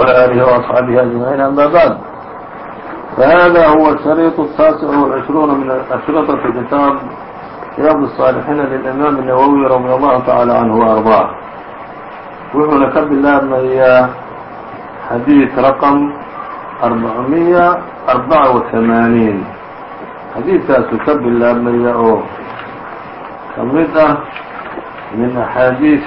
وآله وأصحابه أجمعين أmا bعd فhذا هو الشريط التاسع والعشhرون من أشرطة كتاب رyاض الصالحين للإمام النووي رضي الله تعالى عنه وأرضاه wuxuuna ka bilaabmayaa xadيiث رقم أربعمية أربعة وثمaaنيiن xadiidkaasuu ka bilaabmaya oo ka mid ah min أحاadiiث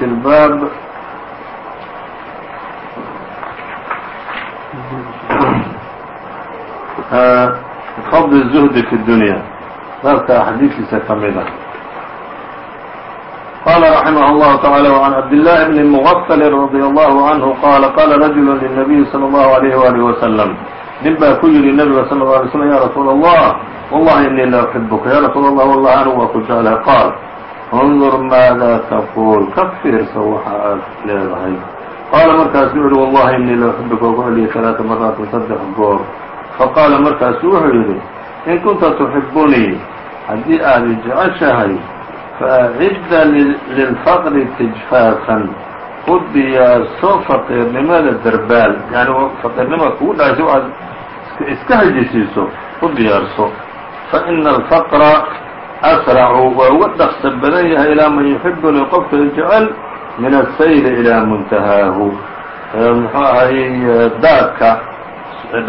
fضل الزهد في الدuنيا baabka xadiiثkiisa ka mid ah qال رحimه الله تعالى وعن عبد الله بن مغفل رضي الله عنه qال qال رجل للنبي صلى الله عليه وaله وسلم nin baa ku yihi نبga صلى الله عليه وسلم ya رsuuل الله والله إنii la أحبka ya رsuuل الله والله anigu waa ku jeclay qاal انظر maada تقول ka fiirsa waxa aad leedahay qaala markaasu yihi والله إنii la أحبka وku celiya ثaلاثa maraaت saddex goor faqaala markaasu wuxuu yidhi in kunta تحibunii haddii aad jeceshahay faacidda lilfaqri tijfaafan u diyaarso faqiirnimada derbaal yani faqiirnimada kugu dhacaysa waxaad iska hajisiiso u diyaarso faina alfaqra asracu waa uga dhaqsa badan yahay ilaa man yuxibunii qofka jecel min asayri ilaa muntahaahu muxuu ahayey daadka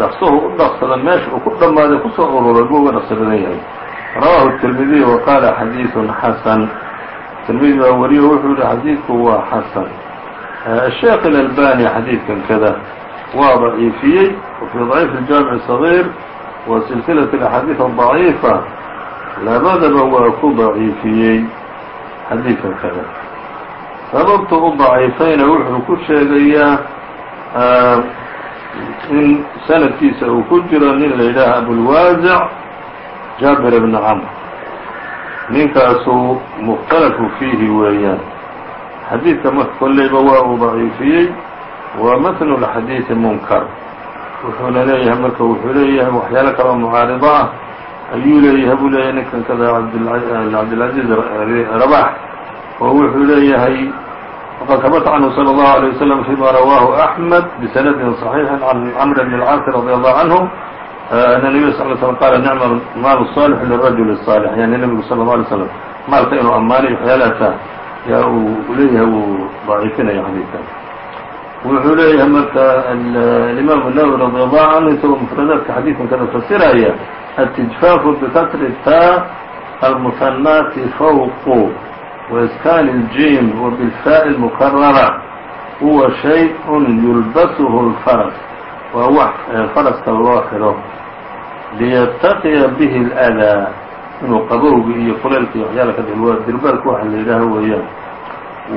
dhaqsuhu u dhaqsada meesha uu ku dhammaaday kusoo ururay buu uga dhaqsa badan yahay rawahu التirmidiي وqaala xadiiث xasan tirmidi baa wariyo wuxuu yihi xadiidku waa xasan الsheekh الألbani xadiidkan kada waa ضaciifiyey وfي ضaciif الjaamiع الصغيir wa silsilaة الأxaadiiث الضaciifa labadaba waa ku ضaciifiyey xadiidkan kada sababtu u ضaciifayna wuxuu ku sheegayaa in sanadkiisa uu ku jiro nin la yidhaaha abulwaasic jaabir bn camr ninkaasuu mukhtalafu fiihi weeyaan. Xadiidka marka kolleyba waa uu daciifiyey waa matnu lxadiidi munkar. Wuxuuna leeyahay marka wuxuu leeyahay waxyaalo kaloo mucaarido ah ayuu leeyahay buu leeyahay ninkan kada cabdilcaziiz rabax. Oo wuxuu leeyahay wqad habta canhu slى الlaه عalيه وsلم فيma rawaahu أحmed bsnadi صaحيiح can cmr bn الcاas radي الlه عanه أن النبي صل ل sلم qاla نicma maal الصالح lلrajul الصالح yani nebigu sلى الله عليه وsلم maalka inuu ammaanayo waxyaalaasa yaa uu leeyahay wuu ضaciifinaya xadiidkan wuxuu leeyahay marka الإmam النawwi radي الlه canhu isagoo mfradaadka xadiidkan kada fasiraya التجفاafu bkasri ta almuثanaati fوq وإسكان الجيم وبالفاء المكررة هو شhayء يلبسه الفرس waa wax faraska loo xidho liyتaqiya bه الأdىa inuu qabowga iyo kuleylka iyo waxyaala ka dhig waa dirbaalka waxa la yidhaaho weeyaan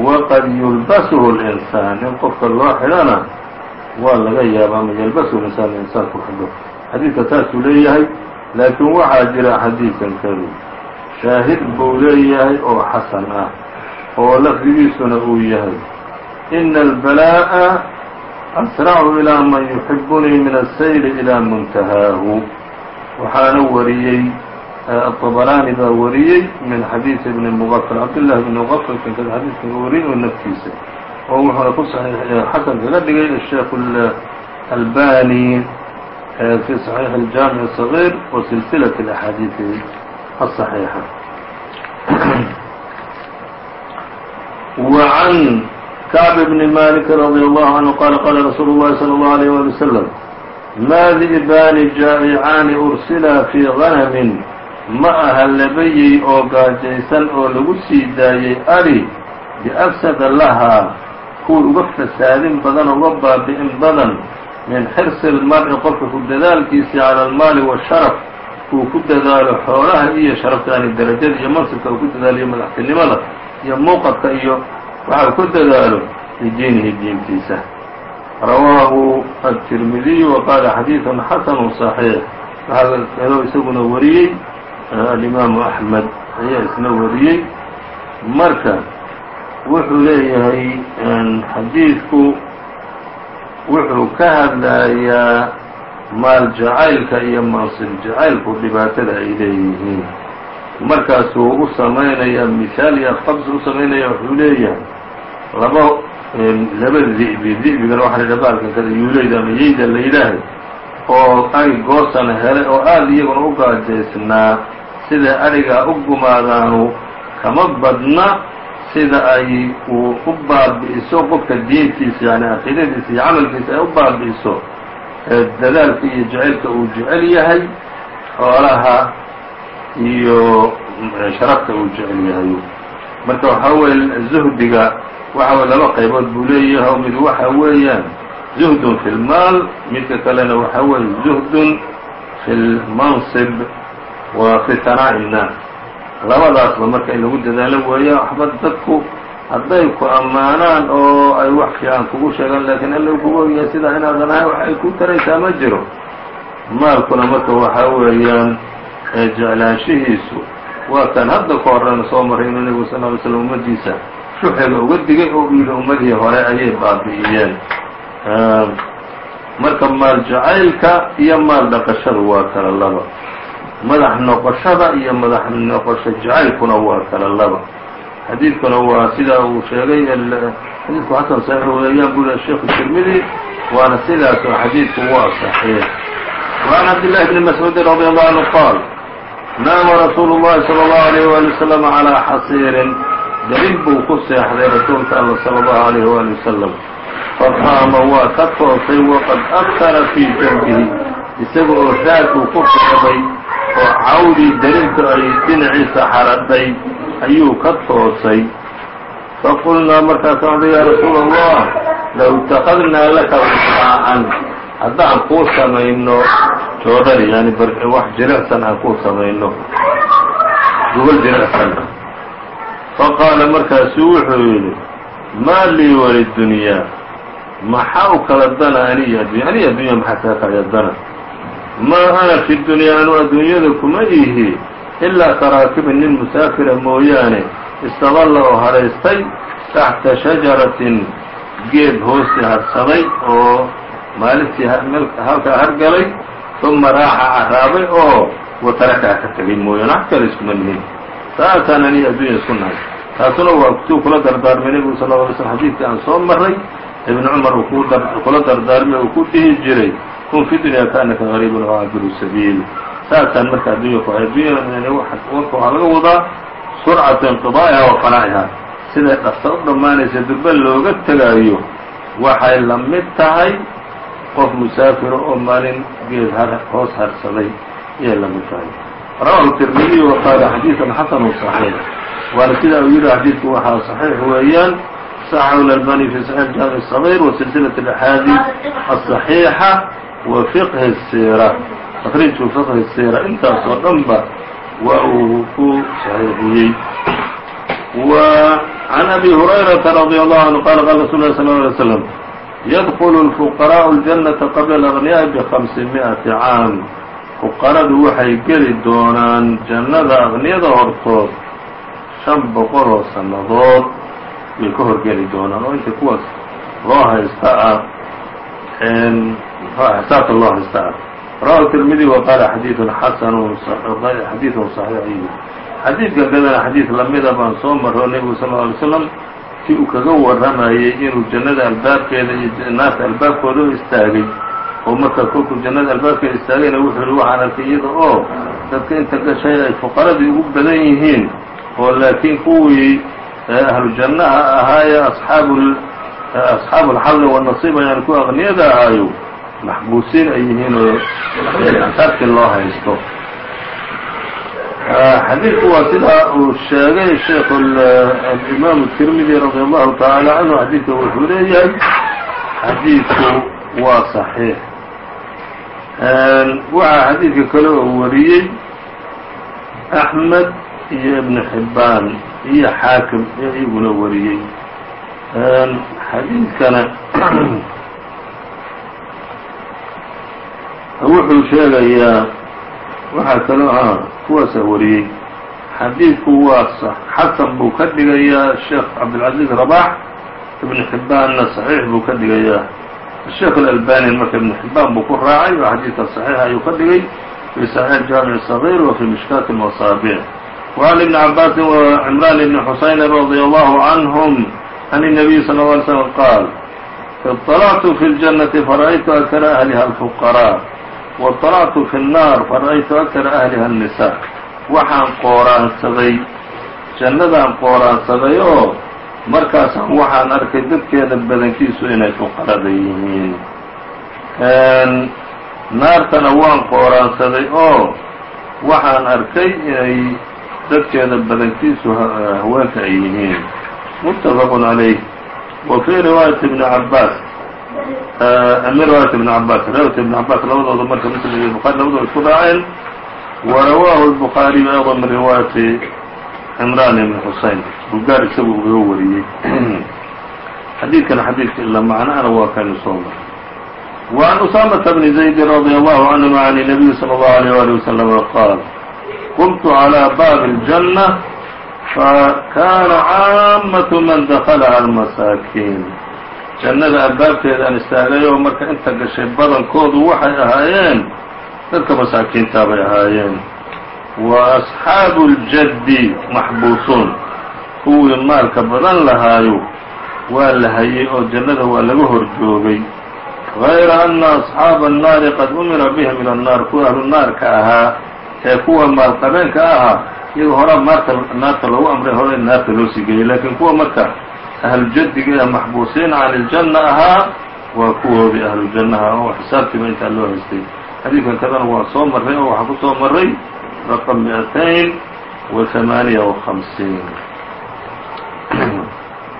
وqad يلبسه الإنسان in qofka loo xidhona waa laga yaaba ama ylbسه الإنسان insaanku xidho xadiidka saasuu leeyahay laakiin waxaa jira xadiidkan kadu shaahid buu leeyahay oo xasan ah oo lafdigiisuna uu yahay إna البلاءa asracu ilىa man yuxibunii min الsayr ilىa muntahaahu waxaana wariyey aلطabaraani baa wariyey min xadiiث ibn mغfl cabdالlahi bn mغfl kankada xadiidkan wariyey oo naftiisa oo wuxuuna ku xasan kaga dhigay الsheekh الأlbani fi صaحيiح الjaamiع الصغير wa silsilaة الأxaadiiث الصaحيiحة وعn كعب بن مالك رضي الله عنه قال قال رsuuل اللhi صلى الله عليه ولي وسلم mا ذئباni jaaئعاani أrsila fي غنم ma aha labayey oo gaajaysan oo lagu sii daayey ari بأfsada lahaa kuwii uga fasaadin badan oo uga baabi'in badan min xirصi الmarءi qofka ku dadaalkiisii calى الmaali والsharف uu ku dadaalo xoolaha iyo sharafta yani darajada iyo mansibka uu ku dadaalo iyo madaxtinimada iyo muuqadka iyo waxa ku dadaalo lidiinihi diintiisa rawaahu التirmidiي وqaala xadiiث xasn صaحيiح waxaa kaloo isaguna wariyey alimaamu أحmed ayaa isna wariyey marka wuxuu leeyahay xadiidku wuxuu ka hadlayaa maal jacaylka iyo mansib jacaylku dhibaatada ay leeyihiin. Markaasuu u samaynayaa mihaal iyo qabsi u samaynaya wuxuu leeyahay laba laba di'bi di'bigana waxaa la baalkan kada yuulayda ama yeyda la yidhaahay oo ari goosana helay oo aada iyaguna u gaajaysnaa siday adhigaa u gumaadaanu kama badna sida ay uu u baabi'iso qofka diintiisa yani caqiidadiisa iyo camalkiisa ay u baabi'iso dadaalka iyo jacaylka uu jecel yahay xoolaha iyo sharafta uu jecel yahay. Marka waxaa weeye zuhdiga waxa weye laba qaybood buu leeyahay mid waxa weeyaan zuhdun fi lmaal midka kalena waxa weeye zuhdun fi lmansib wa fi tanaa'i الnaas labadaasba marka in lagu dadaalo weeya waxba dadku hadday ku ammaanaan oo ay wax fiican kugu sheegaan laakiin alla kugu ogyahay sidaa inaadan ahay wax ay ku taraysaa ma jiro. Maalkuna marka waxaa weeyaan jeclaanshihiisu waa kan hadda ka horena soo maray inuu nebigu sal ly slm ummaddiisa shuxiga uga digay oo u yidhi ummadihii hore ayay baabi'iyeen marka maal jacaylka iyo maal dhaqashada waa kala laba. Madax noqoshada iyo madax noqosho jacaylkuna waa kala laba xadiidkuna waa sida uu sheegay xadiidku xasan saxiix weeyaan buu sheikhu tirmidi waana sidaas oo xadiidku waa saxiix وعn cabdاللahi بn mascuudi radي الله عanهu qaal naama rasuulu الlahi salى الlaه عalيه wali وsلم عalىa xasiirin darin buu ku seexday rasuulka alla salى الlaه عalيه wali wasalam faqaama waa ka toosay waqad afkara fii janbihi isaga oo raad uu ku fiqday oo cawdii darintu ay dhinaciisa xaradhay ayuu ka toosay. Faqulnaa markaasaan ya rasuul allah low اtakadnaa laka wisaa'an haddaan kuu samayno joodhari yani wax jilicsan aan kuu samayno. Gogol jilicsan. Faqaala markaasu wuxuu yidhi maa lii walidunyaa maxaa u kala dana aniyo addunya aniyo addunya maxaa kaa kaya dana? Maa ana fi dunyaa anu adduunyada kuma ihi ilaa karaakibin nin musaafira mooyaane istadalla oo haraystay taxta shajaratin geed hoosti harsaday oo maalintii halkaa hargalay uma raaxa caraabay oo watarakaha ka tegay mooyaane wax kale iskuma nihin saasaan aniyo addunya isku nahay taasuna waa kutuu kula dardaarmay nebigu sal lla alay slm xadiidkii aan soo maray ibn cumar uu kula dardaarmay uu ku dhihi jiray kun fi dunya kaanaka gariibun oo cabiru sabiil saasaan marka addunya ku hay addunya waxaa laga wadaa surcatu inqidaa'iha wa fanaa'iha siday dhaqsa u dhammaanaysa durba looga tegaayo waxay la mid tahay qof musaafiro oo maalin geed hoos harsaday ayay la mid tahay rawahu tirmidiy wa qaala xadiiثan xasanu صaxiix waana sidaa uu yihi xadiidku waxaa صaxiix weeyaan صaxahu lalbani fi صaxiix jaamiع الصغيr wa silsilaة الأxaadiiث الصaxiixa wa fiqhi الsiira takriijku fiqhi الsiira intaas oo dhan ba waa uu ku saxiixiyey وعn أbي هurayرaةa رضي الله عanه qala qala rasul ه صلى اه عليه وسلم ydkl الفqراء الجنة qabla الأغنياء بخمسi مئaةi caam fuqaradu waxay geli doonaan jannada aqniyada hortood shan boqol oo sannadood bay ka horgeli doonaan oo inta kuwaas loo haysta ah xisaabta loo haysta ah rawahu tirmidi wa qaala xadiiثun xasanu xadiiثun صaxiix xadiidkan kadana xadiid lamida baan soo maro nebigu sal اه alay slam si uu kaga warramayay inuu jannada albaabkeeda iyo naarta albaabkooda u istaagay oo marka kolkuu jannada albaabkeeda istaagayna wuxuu yihi waxaan arkay iyada oo dadka inta gashay ay fuqaradii ugu badan yihiin oo laakiin kuwii ahlu jannaha ahaaye asxaabu asxaabu alxalli wanasiib ayaan ku aqniyada ahaayo maxbuusiin ay yihiin oo xisaabkii loo haysto. Xadiidku waa sidaa uu sheegay sheekh imaamu tirmidi radi allahu tacaala canhu xadiidka wuxuu leeyahay xadiidku waa صaxiix waxaa xadiidka kale oo wariyey axmed iyo ibn xibbaan iyo xaakim iyo iyaguna wariyey. Xadiidkana wuxuu sheegayaa waxaa kaloo ah kuwaasaa wariyey xadiidku waa xasan buu ka dhigayaa sheekh cabdilcaziiz rabax ibn xibbaanna صaxiix buu ka dhigayaa الشhيkh الألباني marka iبن حibاn buu ku raacay oo xadيiثa صحيiح ayuu ka dhigay في صحيiح جامع الصغير وفي مشhكاة المصابيح وعن iبن عabاس وعمران بن حuسين رضي الله عنهم عن النبي صلى الله عليه وسلم قال اطلعت في الجنة فرأيت أكثر أهلها الفقراء واطلعت في النار فرأيت أكثر أهلها النساء waxaan qooraansaday jannadaan qooraansaday oo markaasaan waxaan arkay dadkeeda badankiisu inay fuqarada yihiin naartana waan qooraansaday oo waxaan arkay inay dadkeeda badankiisu haweenka ay yihiin متفق عaليه وفي رواية بن عabاس من رواية بن عabاس رواية بن عabاس labadooda marka mسلم iyo bخarي labadooda isku raaceen وrawاه البخاaري أيضا من رواية عمrان بن حuسين bugaar isagu uga wariyey xadiidkana xadiidka ila macnaana waa kanu soo maray وعن أسامة بن زيد رضي الله عنهma عن النبي صلى الله عليه وaليه وسلم qاaل قمت على bاب الجنة fakana caamatu man dakalaha almasaakiin jannada albaabteeda aan istaagay oo marka inta gashay badankoodu waxay ahaayeen dadka masaakiintaa bay ahaayeen wa asxaabu اljaddi maxbuusuun kuwii maalka badan lahaayo waa la hayay oo jannada waa laga hor joogay غayra ana asxaaba الnaari qad umira bihim ila الnaar kuwa ahlu naarka ahaa ee kuwa maalqabeenka ahaa iyaga horaa maarta naarta loogu amray hore in naarta loo sii geeyey laakiin kuwa marka ahlujadiga ee maxbuusiin can iljanna ahaa waa kuwoodii ahlujannaha oo xisaabtiiba intaa loo haystay xadiidkan kadana waa soo marray oo waxaa ku soo marray raqم مئتين وثمانية وخمسين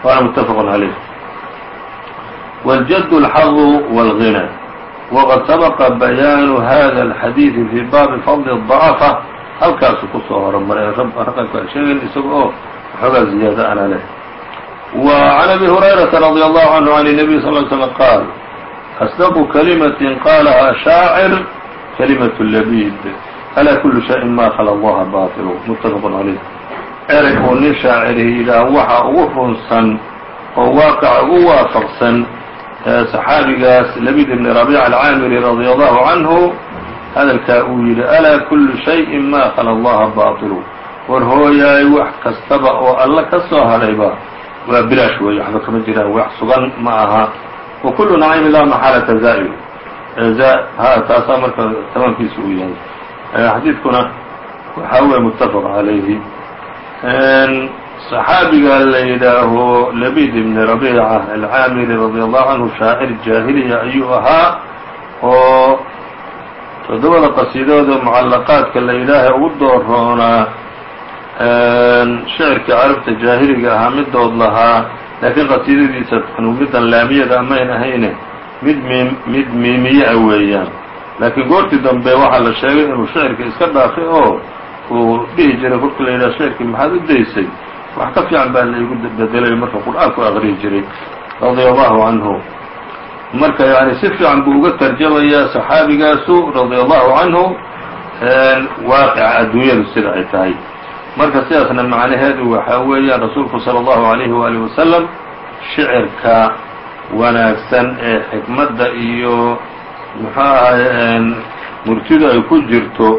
waana متفق عaليه والجد الحظ والغنى وqad سبق بيان hذا الحديث في bاب فضل الضعفة halkaasu kusoo horumaray raqamka sheegayn isaga oo waxoogaa ziyaado ana leh وعن أبي هريرة رضي الله عنه عن النبي صلى اه عليه وسلم قال أصدق كلمة قالها شاacر كلمة اللبيد ألا كل شhيء ma khلى الله باطل متفق عليه erey uu nin shaacirihi yidhaah waxa ugu runsan oo waaqaca ugu waafaqsan صaxaabigaas labid بn ربيع الcاamري رضي الله عنه hadalkaa uu yidhi alaa kullu shayin ma khala allaha baطilu war hooyaay wax kastaba oo alla ka soo hadhayba waa bilaash weeye waxba kama jiraan wax sugan ma aha. Wa kullu naciimi laa maxaalata zaa'il ha taasaa marka tamaamkiisa uu yahay. Xadiidkuna waxaa weeye muttafaq calayhi. صaxaabiga la yidhaaho labid ibn rabiica alcaamiri radi allahu canhu shaacir jaahiliya ayuu ahaa oo toddobada qasiidooda mucallaqaadka la yidhaahay ugu dooroonaa shicirka carabta jaahiliga ahaa midood lahaa laakiin qasiidadiisa tanu middan laamiyada amayn ahayne mid miim mid miimiye a weeyaan. Laakiin goortii dambe waxaa la sheegay inuu shicirka iska dhaafay oo uu dhihi jiray kolka la yidhaha shicirkii maxaad u daysay? Wax ka fiican baa la igu bedelay marka qur'aanku aqriyi jiray radia allahu canhu. Marka yani si fiican buu uga tarjamayaa صaxaabigaasu radي allahu canhu waaqica adduunyadu sida ay tahay marka sidaasna macnaheedu waxaa weeyaan rasuulku salى اllahu عalayhi waalih wasalam shicirka wanaagsan ee xikmadda iyo muxuu ahay murtidu ay ku jirto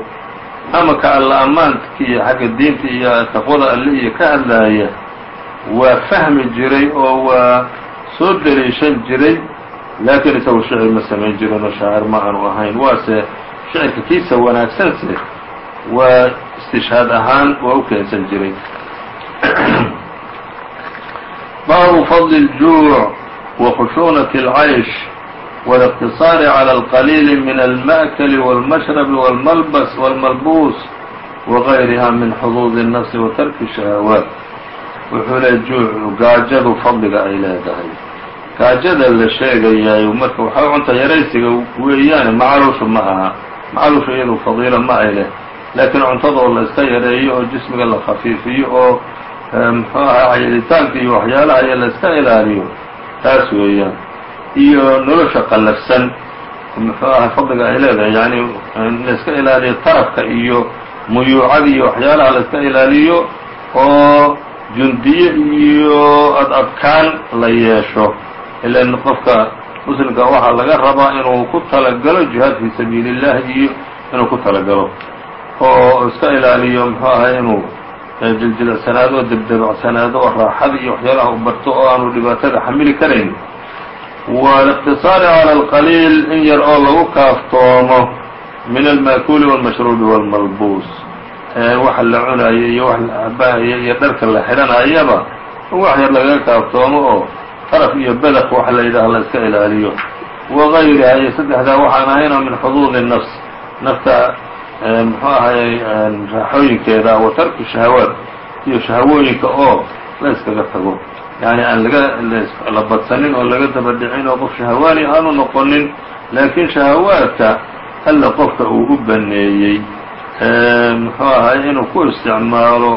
ama ka alla ammaanka iyo xagga diinta iyo taqwada alle iyo ka hadlaaya waa fahmi jiray oo waa soo deliishan jiray laakiin isagu shicir ma samayn jirin oo shaacir ma aanu ahayn waase shicirka kiisa wanaagsanse waa istishhaad ahaan waa u keensan jiray baabu fadli الjuuع وkhushuunaة الcayش والاqtiصاar عlى الqليل min الmأkل والmشhرب والmlbس والmalbوس وغayriha min xduud النفس وtarki الشhahawaaت wuxuu le juucu gaajadu fadliga ay leedahay gaajada la sheegayaay marka waxaa cunta yaraysiga weeyaane macaluushu ma aha macaluushu iyadu fadiilo ma ay leh laakiin cuntadoo la iska yareeyo oo jismiga la khafiifiyo oo muxuu ahaa cayilitaanka iyo waxyaalaha la iska ilaaliyo taas weeyaan. Iyo nolosha qallafsan muxuu ahaa fadliga ay leedahay yani la iska ilaaliyo tarafka iyo muyuucada iyo waxyaalaha la iska ilaaliyo oo jundiye iyo ad adkaan la yeesho. Ilan qofka muslimka waxaa laga rabaa inuu ku talagalo jihaad fii sabiili اllahi iyo inuu ku talagalo oo iska ilaaliyo muxuu ahay inuu jiljilecsanaado oo debdebacsanaado oo raaxada iyo waxyaalaha u barto oo aanu dhibaatada xamili karayn wالاqtiصاar عalى الqaliil in yar oo lagu kaaftoomo min almaakuli والmashruubi والmalbuus waxa la cunayo iyo wax la cabahayo iyo dharka la xidhanayaba wax yar lagaga kaaftoomo oo taraf iyo bedq waxa la yidhaah la iska ilaaliyo wغayriha iyo saddexdaa waxaan ahayn oo min xuduud الnafs nafta muxuu ahay raaxooyinkeeda wa tarku shahawaat iyo shahawooyinka oo la iskaga tago. Yani aan laga la badsanin oo laga daba dhicin oo qof shahawaani aanu noqonin laakiin shahawaatka alla qofka uu u baneeyey muxuu ahay inuu ku isticmaalo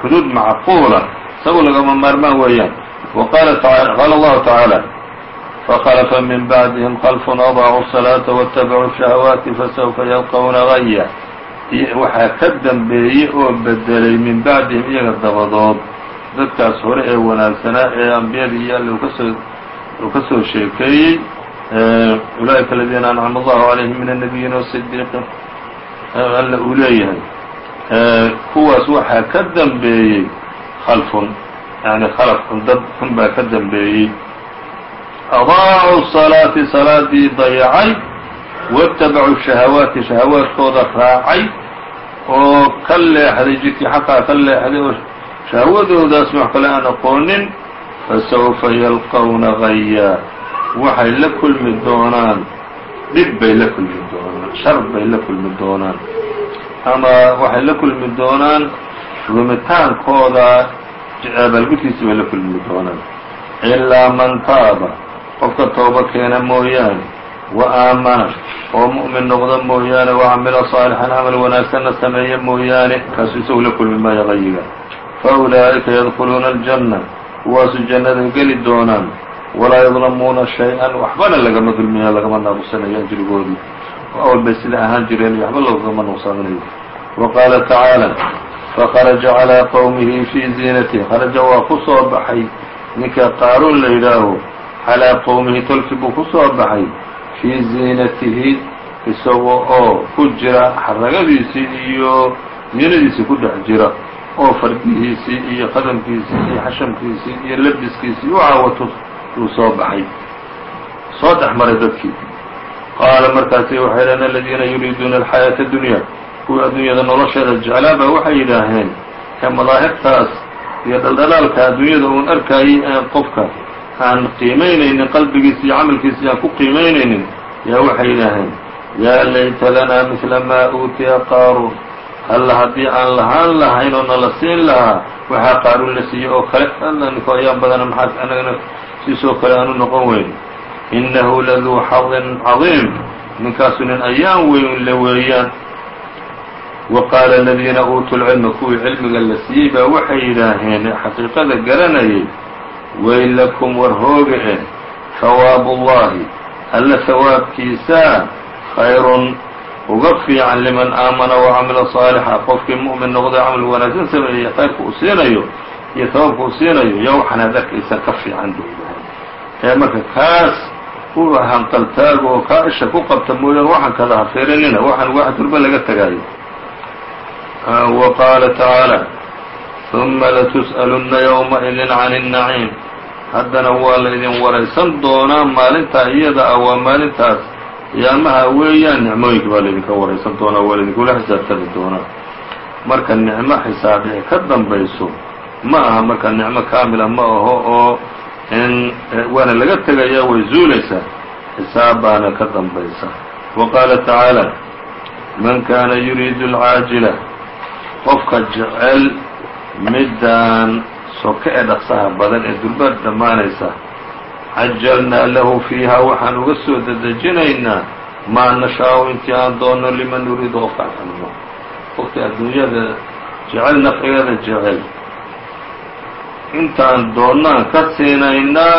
xuduud macquula isagu lagama maarmaan weeyaan. Waqaala allahu tacaala فخلف من بعدهم خلف أضاعوا الصلاaة واتبعوا الشهوات فسوfa يلقوna غya waxaa ka dembeeyey oo bedelay min bacdihim iyaga dabadood dadkaas hore ee wanaagsanaa ee ambiyadii iyo alle uu ka soo sheekeeyey ulaaئika الadiina أنcم الlahu عalayهim min النبiyiin والصديqin alle uu leeyahay kuwaas waxaa ka dembeeyey khalfun yani khalafun dad xun baa ka dembeeyey adaacuu salaati salaadii dayacay waاtabacuu shahawaati shahawaadkooda raacay oo ka leexday jidkii xaqaa ka leexday oo shahwadoodaas wax kale aan aqoonin fasawfa yalqawna gaya waxay la kulmi doonaan dhib bay la kulmi doonaan shar bay la kulmi doonaan ama waxay la kulmi doonaan lumitaankooda abaalgudkiisi bay la kulmi doonaan ilaa man taaba qofka tooba keena mooyaane wa aamana oo mu'min noqda mooyaane wa camila saalixan camal wanaagsanna sameeya mooyaane kaasu isagu la kulmi maayo qayiga fa ulaa'ika yadkhuluuna aljanna kuwaasu jannada geli doonaan. Walaa yadlamuuna shay-an waxbana lagama dulmiya lagama naaqusanayo ajrigoodii oo awal bay sida ahaan jireen iyo waxba lagama nuqsaanayo wa qaala tacaala fakharaja calaa qowmihi fii ziinatihi kharaja waa ku soo baxay. Ninka qaaruun la yidhaaho calىa qowmihi tolki buu ku soo baxay fii ziinatihi isaga oo ku jira xaragadiisii iyo ziinadiisii ku dhex jira oo fardihiisii iyo qadamkiisii iyo xashamkiisii iyo labiskiisii u caawato uu soo baxay soo dhex maray dadkii qaala markaasi waxay dhaheen aladiina yuriiduuna alxayaaةa اdunya kuwii adduunyada nolosheeda jeclaaba waxay yidhaaheen ee madaahirtaas iyo dhaldhalaalka adduunyada uun arkaayay ee qofka aan qiimaynaynin qalbigiisa iyo camalkiisa aan ku qiimaynaynin yaa waxay yidhaaheen yaa layta lanaa midla maa uutiya qaaruun. Alla haddii aan lahaan lahayn oo nala siin lahaa waxaa qaaruun la siiyey oo kale. Alla ninko ayaan badana maxaad anagana siisoo kale aanu noqon weyn. Innahu laduu xadin cadiim. Ninkaasu nin ayaan weyn le weeyaan. Wa qaala aladiina uutuu lcilma kuwii cilmiga la siiyey baa waxay yidhaaheen xaqiiqada garanayay waylakum war hooga eh hawaabu ullahi alla hawaabkiisaa khayrun uga fiican liman aamana wacamila saalixa qofkii mu'min noqday camal wanaagsan sameeyey khayrka uu siinayo iyo hawaabka uu siinayo yaa waxaan ad arkaysaa ka fiican buu ee marka kaas u hanqaltaago oo kaa isha ku qabta mooyaan waxaan kada ha fiirinina waxaan wax durba laga tegaayo wa qaala tacaala ثuma latus'alunna ywmaئidin can الnaciim haddana waa laydin waraysan doonaa maalintaa iyada ah waa maalintaas qiyaamaha weeyaan nicmooyinka baa laydinka waraysan doonaa waa laydinkula xisaabtami doonaa marka nicmo xisaab ee ka dambayso ma aha marka nicmo kaamila ma aho oo in waana laga tegayaa way zuulaysaa xisaab baana ka dambaysa wa qaala tacaalى man kaana yuriidu اlcaajila qofka jecel middaan soke ee dhaqsaha badan ee durbaad dhammaanaysa cajalnaa lahu fiiha waxaan uga soo dedejinaynaa maa nashaau intii aan doonno liman nuriidu qofka aan xamno qofkii adduunyada jecel nafcigeeda jecel. Intaan doonnaan ka siinaynaa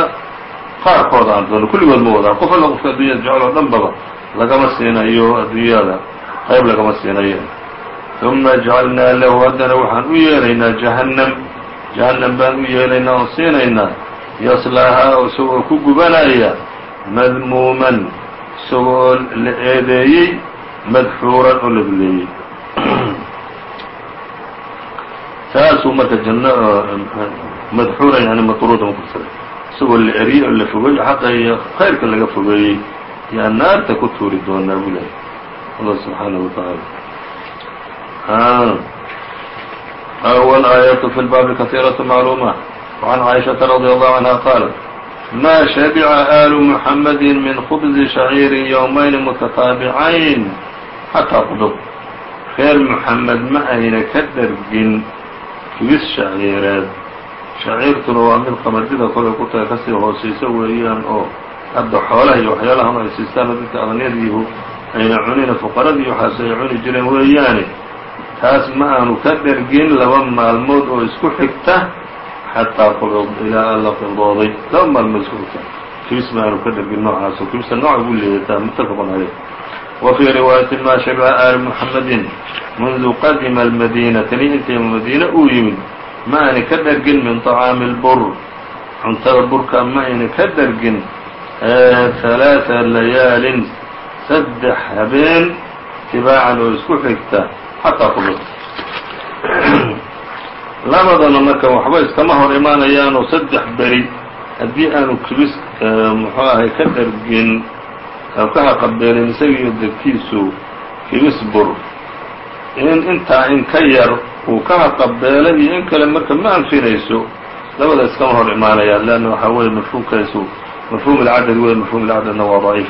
qaarkooda aan doonno kulligood ma wadaa qof alla qofka adduunyada jecel oo dhan baba lagama siinayo adduunyada qayb lagama siinayo ثuma jacalnaa lahu haddana waxaan u yeelaynaa jahannam jahannam baan u yeelaynaa oon siinaynaa yaslaahaa oo isagoo ku gubanaya madmuuman isagoo la eedeeyey madxuuran oo la duleeyey taasuu marka janno madxuuran yani matruuda makursada isagoo la eriyey oo la fogeeyo xaqa iyo khayrka laga fogeeyey yaa naarta ku tuuri doonaa buu lahay allah subxaanaه wa tacaala wal-aayatu fi lbaabi kasiiraةu macluuma wacan caaishaةa radia allahu canha qaalat maa shabica aalu muxamadi min khubzi shaciirin yowmayni mutataabicayn xataa qudub reer muxamed ma ayna ka dhargin kibis shaciireed shaciirtuna waa mid qamadida kolay ku tahay ka sii hoosayso weeyaan oo hadda xoolaha iyo waxyaalahan ay siistaana dadka adanyadyuhu ayna cunina fuqaradii waxaas ay cuni jireen weeyaane taas ma aanu ka dhergin laba maalmood oo isku xigta xataa ilaa la qibdooday laba maalmood isku xigta kibis ma aanu ka dhergin noocaas oo kibista nooca buu leeyataa mutafaqun caleyh wa fii riwaayati ma shabca aali muxamedin mundu qadima almadiinata ni intay madiine uu yimid ma ayna ka dhergin min طacaami اlbur cuntada burka ma ayna ka dhergin ثalaaثa layaalin saddex habeen tibaacan oo isku xigta xataa ku dhintay labadana marka waxba iskama hor imaanayaanoo saddex beri haddii aanu kibis eh, muxuu ahay ka dhargin ah, ka haqabeelin isagiiyo dadkiisu kibis bur. In intaa in ka yar uu ka haqabeelay iyo in kale marka ma anfinayso labada iskama hor imaanayaan leanna waxaa weeye mafhuumkaysu mafhuum اlcadad wey mafhum اlcadadna waa daciif.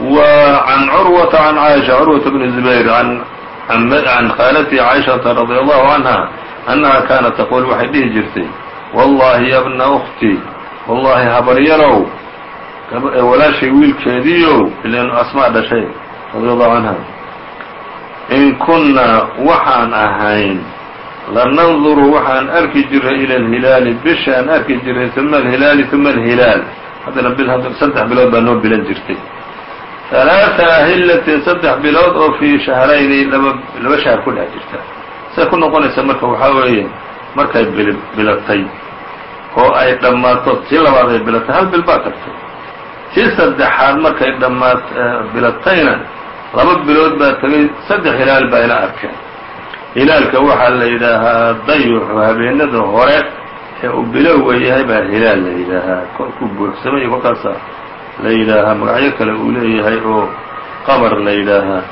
Wa can عن can caaisha بن bni zubayr can khaalatihi caaishaةa radي allahu canha annaha kaanat taqul waxay dhihi jirtay wallahi ya bna أkhti wallahi habaryarow walaashay wiilkeediiow ilan asmaa dhashay radi allahu canha in kunna waxaan ahayn lananduru waxaan arki jiray ila alhilaali bishaan arki jiray uma alhilaali uma alhilaal haddana bil saddex bilood baa noo bilan jirtay ثalaaثa ahilatin saddex bilood oo fii shahrayni laba laba shahr ku dhex jirta say ku noqonaysa marka waxaa weeye markay bil bilatay oo ay dhammaato tii labaad ay bilatay hal bil baa tagtay tii saddexaad markay dhammaat bilatayna laba bilood baa tegay saddex hilaal baa ila arkeen hilaalka waxaa la yidhaahaa dayuxu habeenada hore ee uu bilowga yahay baa hilaal la yidhaahaa ku buuxsamay kolkaasa la yidhaahaa magacyo kale uu leeyahay oo qamar la yidhaahaa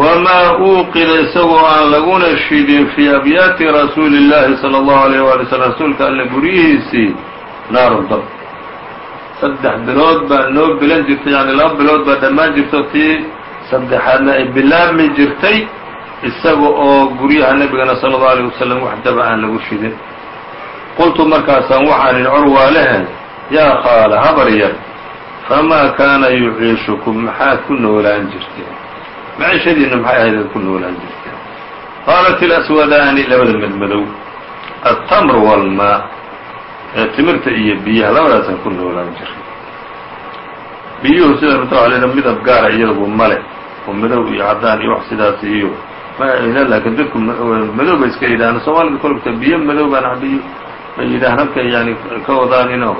wamaa uuqida isagoo aan laguna shidin fii abyaati rasuuli اllaahi salى اllahu alayh wali slm rasuulka alle guryihiisii naaru dab saddex bilood baa noo bilan jirtay yani laba bilood baa dhammaan jirto tii saddexaadna ay bilaabmi jirtay isaga oo guryaha nebigana sala allau alayh wasalam wax daba aan lagu shidin qultu markaasaan waxaan idhi curwaa lehe yaa qaala habar yar famaa kaana yuciishukum maxaad ku noolaan jirteen? Maciishadiinna maxay ahayd ku noolaan jirteen? Qaalat ilaswadaani labada madmadow altamr walmaa ee timirta iyo biyaha labadaasaan ku noolaan jiray. Biyuhu sida rta waa laydha midab gaara iyagu male oo madow iyo caddaan iyo wax sidaas iyo laakiin dadku madow bay iska yidhahaan soomaalida kolkta biyo madow baan biyo bay yidhahaan halkay yani ka wadaan inuu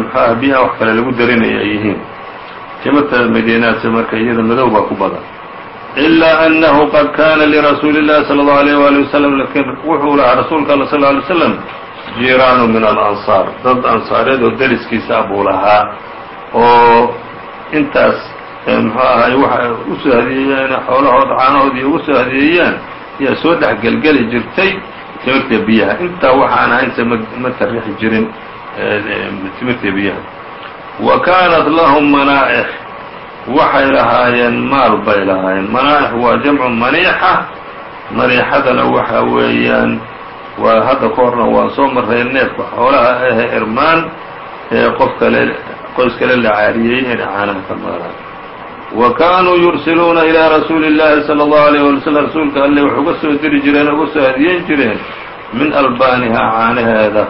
muxuaha biyaha wax kale lagu darinaya ay yihiin timirta madiinaadse marka iyada madow baa ku badan ilaa annahu qad kana lirasuuli اllahi salى اllahu alayh wali wasalam lakiin wuxuu lahaa rasuulka alla sal ly slam jiiraanu min alansaar dad ansaareed oo deriskiisa buu lahaa oo intaas muxuu ahay waxa usoo hadiyeeyeen xoolahooda caanahoodii ugu soo hadiyeeyaan ayaa soo dhex gelgeli jirtay timirta biyaha intaa waxaan ahaynse ma tarixi jirin timirta biyaha wa kaanat lahum manaaix waxay lahaayeen maal bay lahaayeen manaaix waa jamcu maniixa maniixadana waxa weeyaan waa hadda ka horna waan soo marray neefka xoolaha ahe irmaan ee qof kale qoys kale la caariyey inay caanaha ka maalaan wa kaanuu yursiluuna ilaa rasuuli اllaahi salى اllahu alيyه wala slm rasuulka alle wax uga soo diri jireen uga soo hadiyen jireen min albaanihaa caanaheeda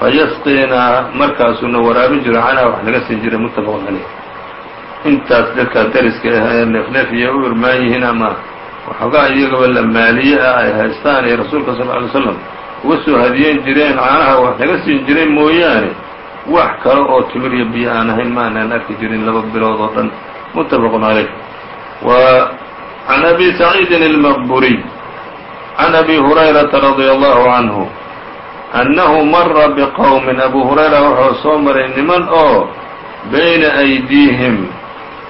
fayasqinaa markaasuna waraabin jiro canha wax laga siin jiray muttafaqun caleyh intaas dadkaa dariska ah ee u irmaan yihiin ama waxoogaa iyagaba la maaliye ah ay haystaan ee rasuulka sal ly slam uga soo hadiyeen jireen caanaha wax laga siin jiray mooyaane wax kale oo timir iyo biyo aan ahayn maanaan arki jirin laba bilood oo dhan muttafaqun caleyh wa can abi saciidin almaqburiy can abi hurayrata radia allahu canhu annahu mara biqowmin abu hurayra wuxuu soo maray niman oo bayna aydiihim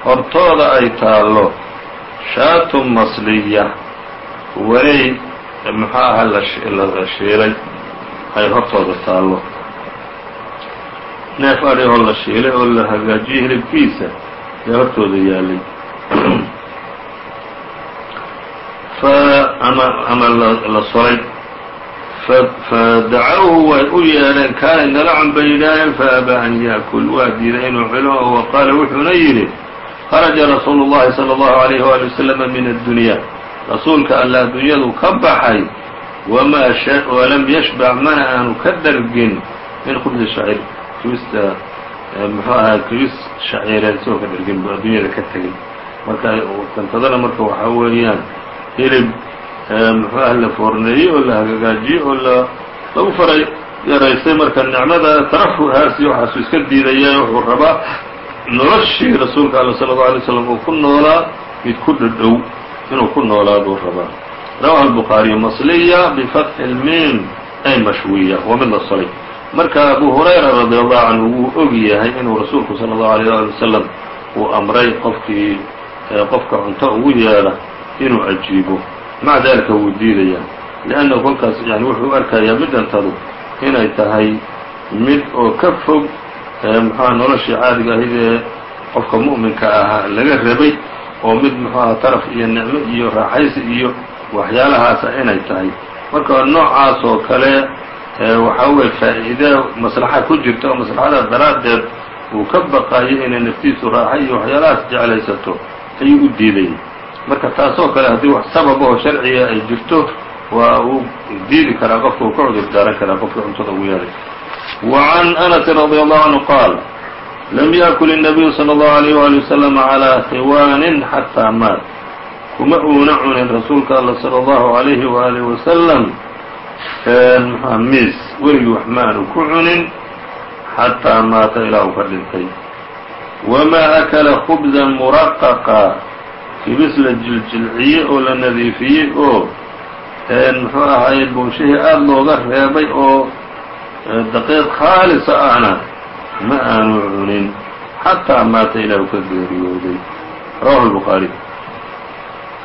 hortooda ay taallo shaatun masliya welay muxuu aha la shiilay ay hortooda taallo neef ari oo la shiilay oo la hagaajiyay hilibkiisa ee hortooda yaalay ama la solay fadacawhu way u yeedheen kaanay nala cun bay yidhaaheen faabaa an yaakul waa diiday inuu culo oo waqaala wuxuuna yidhi kharaja rasuulu اllahi salى اllahu عalayh wali waslama min addunya rasuulka alla addunyadu ka baxay walam yashbac mana aanu ka dhargin min khubsi shacir kibista muxuu ahaa kibis shaciireed isagoo ka dhargin bu addunyada ka tegay marka kantadana marka waxaa weeyaan hilib muxuu ah la foorneeyey oo la hagaajiyey oo la lagu faray. Yaraystay marka nicmada tarafuhaas iyo waxaasu iska diidaya wuxuu rabaa noloshii rasuulka alla sala allau alay slam uu ku noolaa mid ku dhadhow inuu ku noolaaduu rabaa. Rawaha albukhaariyu masliya bifatxi اlmiim ay mashwiya waa mid la solay marka abu hurayra radi allahu canhu wuu og yahay inuu rasuulku sala allahu alayh ali wasalam uu amray qofkii qofka cunto ugu yeedha inuu ajiibo maca dalika wuu diidaya liannahu kolkaas yani wuxuu arkayaa midantadu inay tahay mid oo ka fog muxuaha noloshii caadiga ahayd ee qofka mu'minka ahaa laga rabay oo mid muxuaha taraf iyo nicmo iyo raaxaysi iyo waxyaalahaasa inay tahay. Marka noocaas oo kale waxaa weye faa'iide maslaxa ku jirta oo maslaxada daraaddeed uu ka baqayo inay naftiisu raaxa iyo waxyaalahaas jeclaysato ayuu u diidayay marka taasoo kale haddii wax sababahoo sharciga ay jirto waa uu diidi karaa qofka uu ka cudur daaran karaa qofkii cuntada ugu yeehay وعn أنس رضي الله عنه qاaل لم yأkل النبي صلى الله عليه وaلي وسلم عlى khiwاn حتىa maat kuma uuna cunin rasuulka all صلى الله عليه وآله وسلم miis weligii wax ma aanu ku cunin xatىa maata ilaa uu ka dhintay وma أkla خبزا muraqqa ibis la jiljilciyey oo la nadiifiyey oo muxuu ahaayey buunshihii aada looga reebay oo daqiiq khaalisa ahna ma aanu cunin. Xataa maata ilaahu ka geeriyooday. Rawahu lbukhaari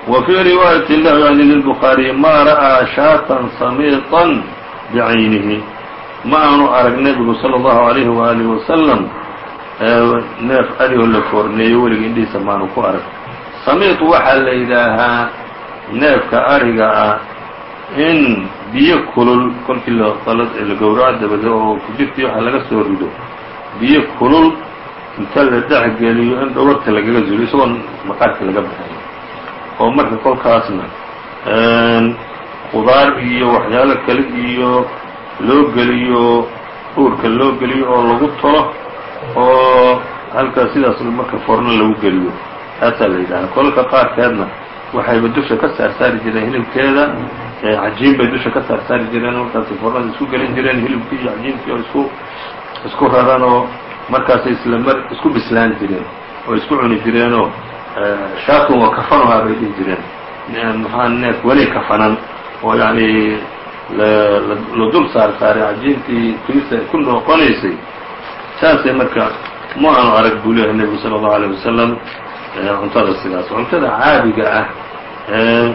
wa fii riwaayati lahu yani lilbukhaariyi maa ra'aa shaatan samiitan bicaynihi ma aanu arag nebigu sala allahu alayhi waaalihi wasalam neef adigoo la foorneeyo weliga indhihiisa maanu ku arag samiiط waxaa la yidhaahaa neefka ariga ah in biyo kulul kolkii la gowraco dabade oo kujirtii waxa laga soo rido biyo kulul inta la dhex geliyo in dhogorta lagaga zuliyo isagoon maqaarka laga baxayo oo marka kolkaasna qudaar iyo waxyaalo kale iyo loo geliyo uurka loo geliyo oo lagu tolo oo halkaas sidaas marka forno lagu geliyo taasaa la yidhahaa kolalka qaarkeedna waxayba dusha ka saarsaari jireen hilibkeeda cajiin bay dusha ka saarsaari jireen markaasay fornada isku gelin jireen hilibkii iyo cajiinkii oo isku isku raran oo markaasay isla mar isku bislaan jireen oo isku cuni jireenoo shaatun waa kafanohaa bay dhihi jireen maxaa neef weli kafanan oo yacni la dul saar saaray cajiintii tumista ku noqonaysay saasay marka ma aanu arag buu leeyahay nebigu sala allahu alيyه wasalam cuntada sidaas. Cuntada caadiga ah ee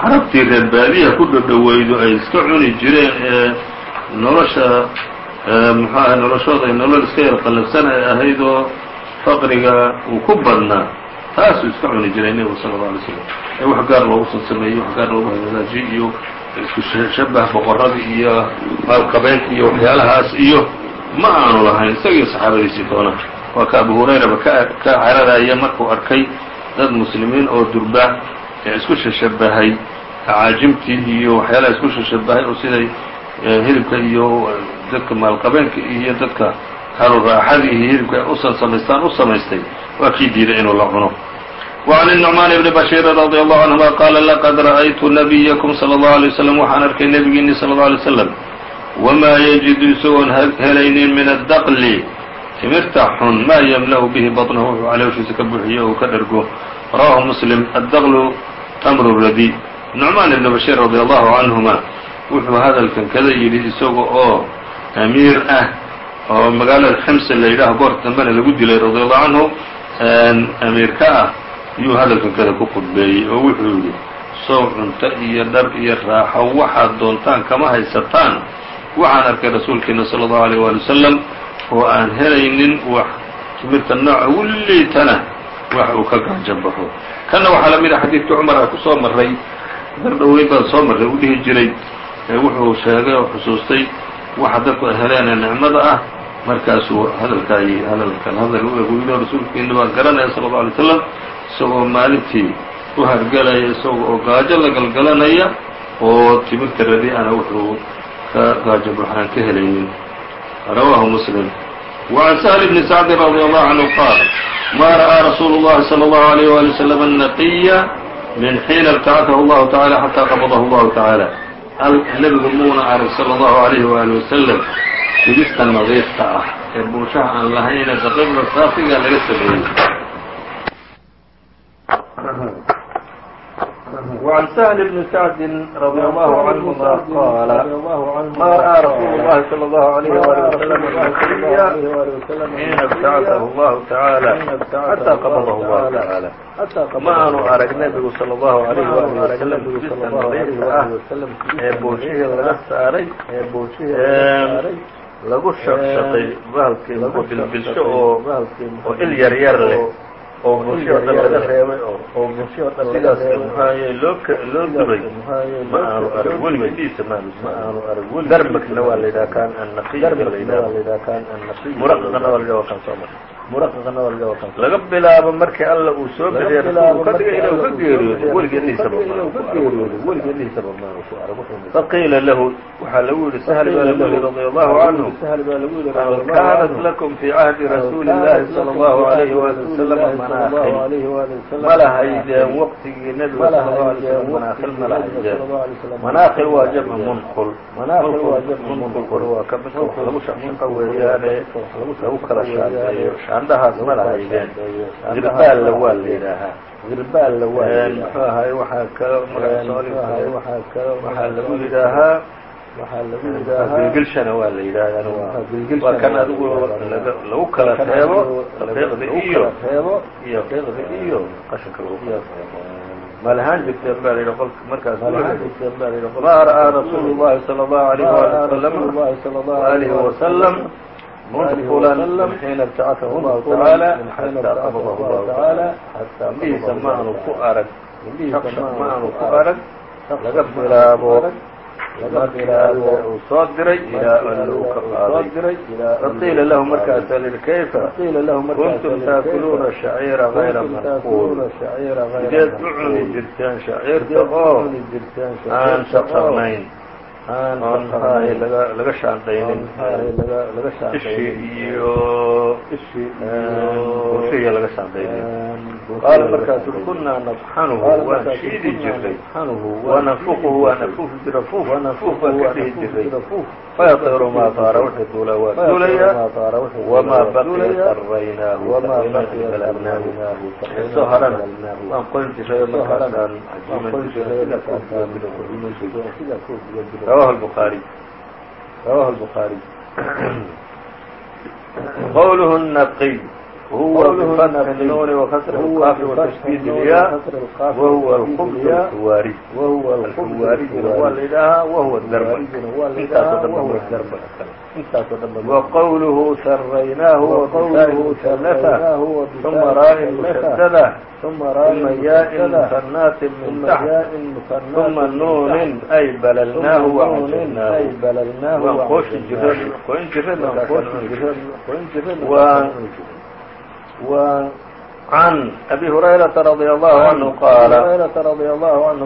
carabtii reer baadiyaha ku dhodhoweydo ay iska cuni jireen ee nolosha muxuu ahay noloshooda ay nolol iska yar qallafsan ay ahayd oo faqriga uu ku badnaa. Taasuu iska cuni jiray nebigu sala اlه alay slam wax gaar loogu soo sameeyey wax gaar loogu hagaajiy iyo isku shabah boqoradii iyo maalqabeynka iyo waxyaalahaas iyo ma aanu lahayn. Isagiyo saxaabadiisii toona waa ka abu hurayraba ka ka cararaya markuu arkay dad muslimiin oo durba ee isku shashabahay acaajimtii iyo waxyaalaha isku shashabahay oo siday hilibka iyo dadka maalqabeenka iyo dadka halu raaxadii iyo hilibka usan samaystaan u samaystay waa kii diiday inuu la cuno وعن النعمان بن بشير رضي الله عنهma qال لqد رأيت نبيكم صلى الله عليه وسلم waxaan arkay نبgiini صلى الله عليه وسلم وma yجد isagoon helaynin min الdqل timirta xun ma ymlأ bه baطنه wuxuu calooshiisa ka buuxiyo uu ka dhergo rawahu msلم الdqل tmr الradي nucmaan ibn bashiir radi allahu canhuma wuxuu hadalkan kada yidhi isaga oo amiir ah oo magaalada ximse la yidhaaho goor dambena lagu dilay radi allahu canhu amiir ka ah ayuu hadalkan kada ku khudbeeyey oo wuxuu yidhi sow cunto iyo dhar iyo raaxo waxaad doontaan kama haysataan waxaan arkay rasuulkeena salى الlaه عalيه wali wasalam oo aan helaynin wax timirta nooca wulliitana wax uu ka gaajabaxo kanna waxaa la mid a xadiidkii cumar a ku soo maray dardhoweyn baan soo marray u dhihi jiray wuxuu sheegay oo xusuustay waxa dadku ay heleene nicmada ah markaasuu hadalkaay hadalkan hadal u egu yidhi rasuulkiina baa garanaya sala اlه alay slam isagoo maalintii u hargelaya isaga oo gaajo la galgalanaya oo timirta radi-ana wuxuu ka gaajabax aan ka helaynin rawaahu muslim وعن سهل بن سعد رضي الله عنه قال ما رأى رsuuل اللhi صلى الله عليه وaلي وسلم النقيa min حيiن ابتacثه الله taعالى حتى qبضه الله taعالى nebigu muuna arag slى الlaه عليه وaلي وسلم digista nadiifta ah ee buushaha aan lahayne daqiiqda saafiga laga sameeyey وعن سهل بن سعد رضي الله عنهma qاaل ma رأى رsuuل اللhi صلى الله عليه وaلي وسلم النقيa حيina ابتacثه الله taعالى حتى qبضه الله taعالى ma aanu arag nebigu salى الlahu عalيh وaلiه وsلم digista nadiifta ah ee buushihii laga saaray lagu shaqshaqay bahalkii lagu bilbilsho oo il yar yar leh oo bulshao dhan laga reebay oo sidaas mxaaye loo loo dubay ma aanu arag weligiisa ma aanu arag darbakna waa la yidhaha kan annaqiy la yidhaha muraqaqana waa la yidhaha kan soo maray muraqaqana waa la yidhaha kan laga bilaabo markii alla uu soo bixiyay rasuulku ka dhigay inuu ka geeriyoodo weligeedhiisaba weligeedhiisaba maanu ku arag faqiila lahu waxaa lagu yidhi sahl baa lagu yidhi radi allahu canhu hal kaanat lakum fi cahdi rasuuli اllahi salى allahu alayhi wali wasalam ma lahaydeen wqtigii nebiga sal ه alay slm manaakil ma lahaydeen manaakil waa jamcu munqul munqulkuna waa ka midka wax lagu shaqshaqo weeyaane lagu kala shaandeeyo shaandhahaas ma lahaydeen dirbaalla waa la yidhaahaa dirbaalla waa muxuu ahay waxaa kalo waxaa lagu yidhaahaa waxaa lagu yidhaahaa gilgilshana waa la yidhaahdaa waa kan adigu lagu kala reebo daqiiqda iyo iyo daqiiqda iyo qashinka lagu kala reebo ma lahaan jirteen baa la yidhi qolka markaas ma ra'aa rasuulu llahi salى الlahu عalيh wali wasalam alihi wasalam min xiina ibtacatahu allahu tacaala xataa qabadahu allahu tacaala indhihiisa ma aanu ku arag shaqshaq ma aanu ku arag laga bilaabo markaa uu soo diray ilaa alla uu ka qaaday faqiila lahu markaasaa lihi kayfa? Kuntum taakuluuna shaciira غayra marquul sideed u cuni jirteen shaciirta oo aan maxaahay laga shaandhaynin ishii iyo bushihii laga shaandhaynin qaala markaasu kunaa nadxanuhu waan shiidi jiray wanafuquhu waan afuufi jiray fuuf fuuf baan ka dhihi jiray fayatiru maa taara wuxuu duulaa waa duulaya wamaa baqiya saraynaahu balabnaahu soo harana waan qori jiray markaasaan rawahu الbخaarي rawahu الbخaarي qwlه النqي huwa بفتح النون وkسر الqاaf وتشديد الياء وهuو الخبز الحwاarي الحwاarيna waa la yidhaahaa وهuو الdrb intaasoo dhan وqwlه sraynaaه وbsاء مثلثة ثuma rاء مشددة ثuma yاء مثناaت min تحت ثuma nuunin ay blلnaaه وcjبnaaه waan qooshi jiran qoyn jiran waan عن أbي هريرة رضي الله عنه qاaل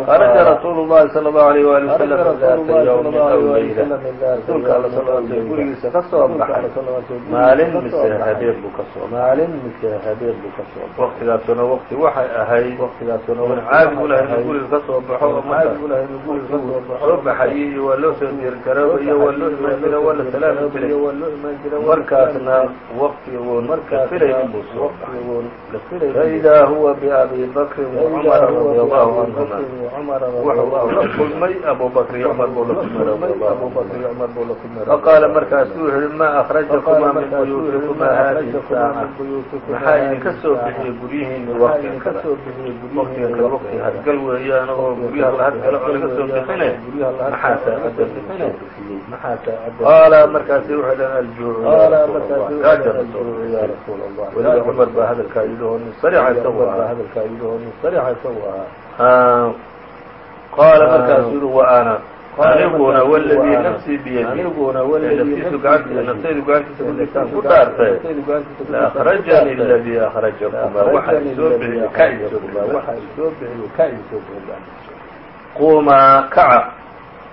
خرجa رsuuل اللhi صلى الله عليه وaلي وسلم ذات يوم أو ليلة rasuulka all sl gurigiisa ka soo baxay maalin mise habeen buu ka soo maalin mise habeen buu ka soo wqtigaasuna wqti waxay ahayd wqtigaasuna caadi u lahay inuu guriga ka soo baxo soo baxayay iyo waa loo soo diiri karaba iyo waa loo imaan jira waa la salaami jiray markaasna wqti uun la filaynin buu soo baxay faidaa huwa biabi bakrin wacumara radi allahu canhuma wuxuu ah la kulmay abubakr iyo cumar buu la kulmay faqaala markaasuu wuxu uhi maa akhrajakumaa min buyuutikumaa haadihi saaca maxaa idinka soo bixiya guryihiinni waqtinkada waqtiga waqti hadgal weeyaana oo guryaha la hadgalo oo laga soo bixine maxaa saacada qaala markaasi wuxuu dhaha aljuucu yaa rasuul allah weliba cumar baa hadalkaa yidhahoo nin sariixa isagu ahaa hadalkaa yidhahoo nin sariixa isagu ahaa qaala markaasu yihi wa ana aniguna waladii nafsii biyadi naftiisu gacantaydu gacantiisa kudhigtaan ku dhaartay la akhrajani aladii akhrajakumaa waxa isoo bixiyo ka isoo bixiyo qumaa kaca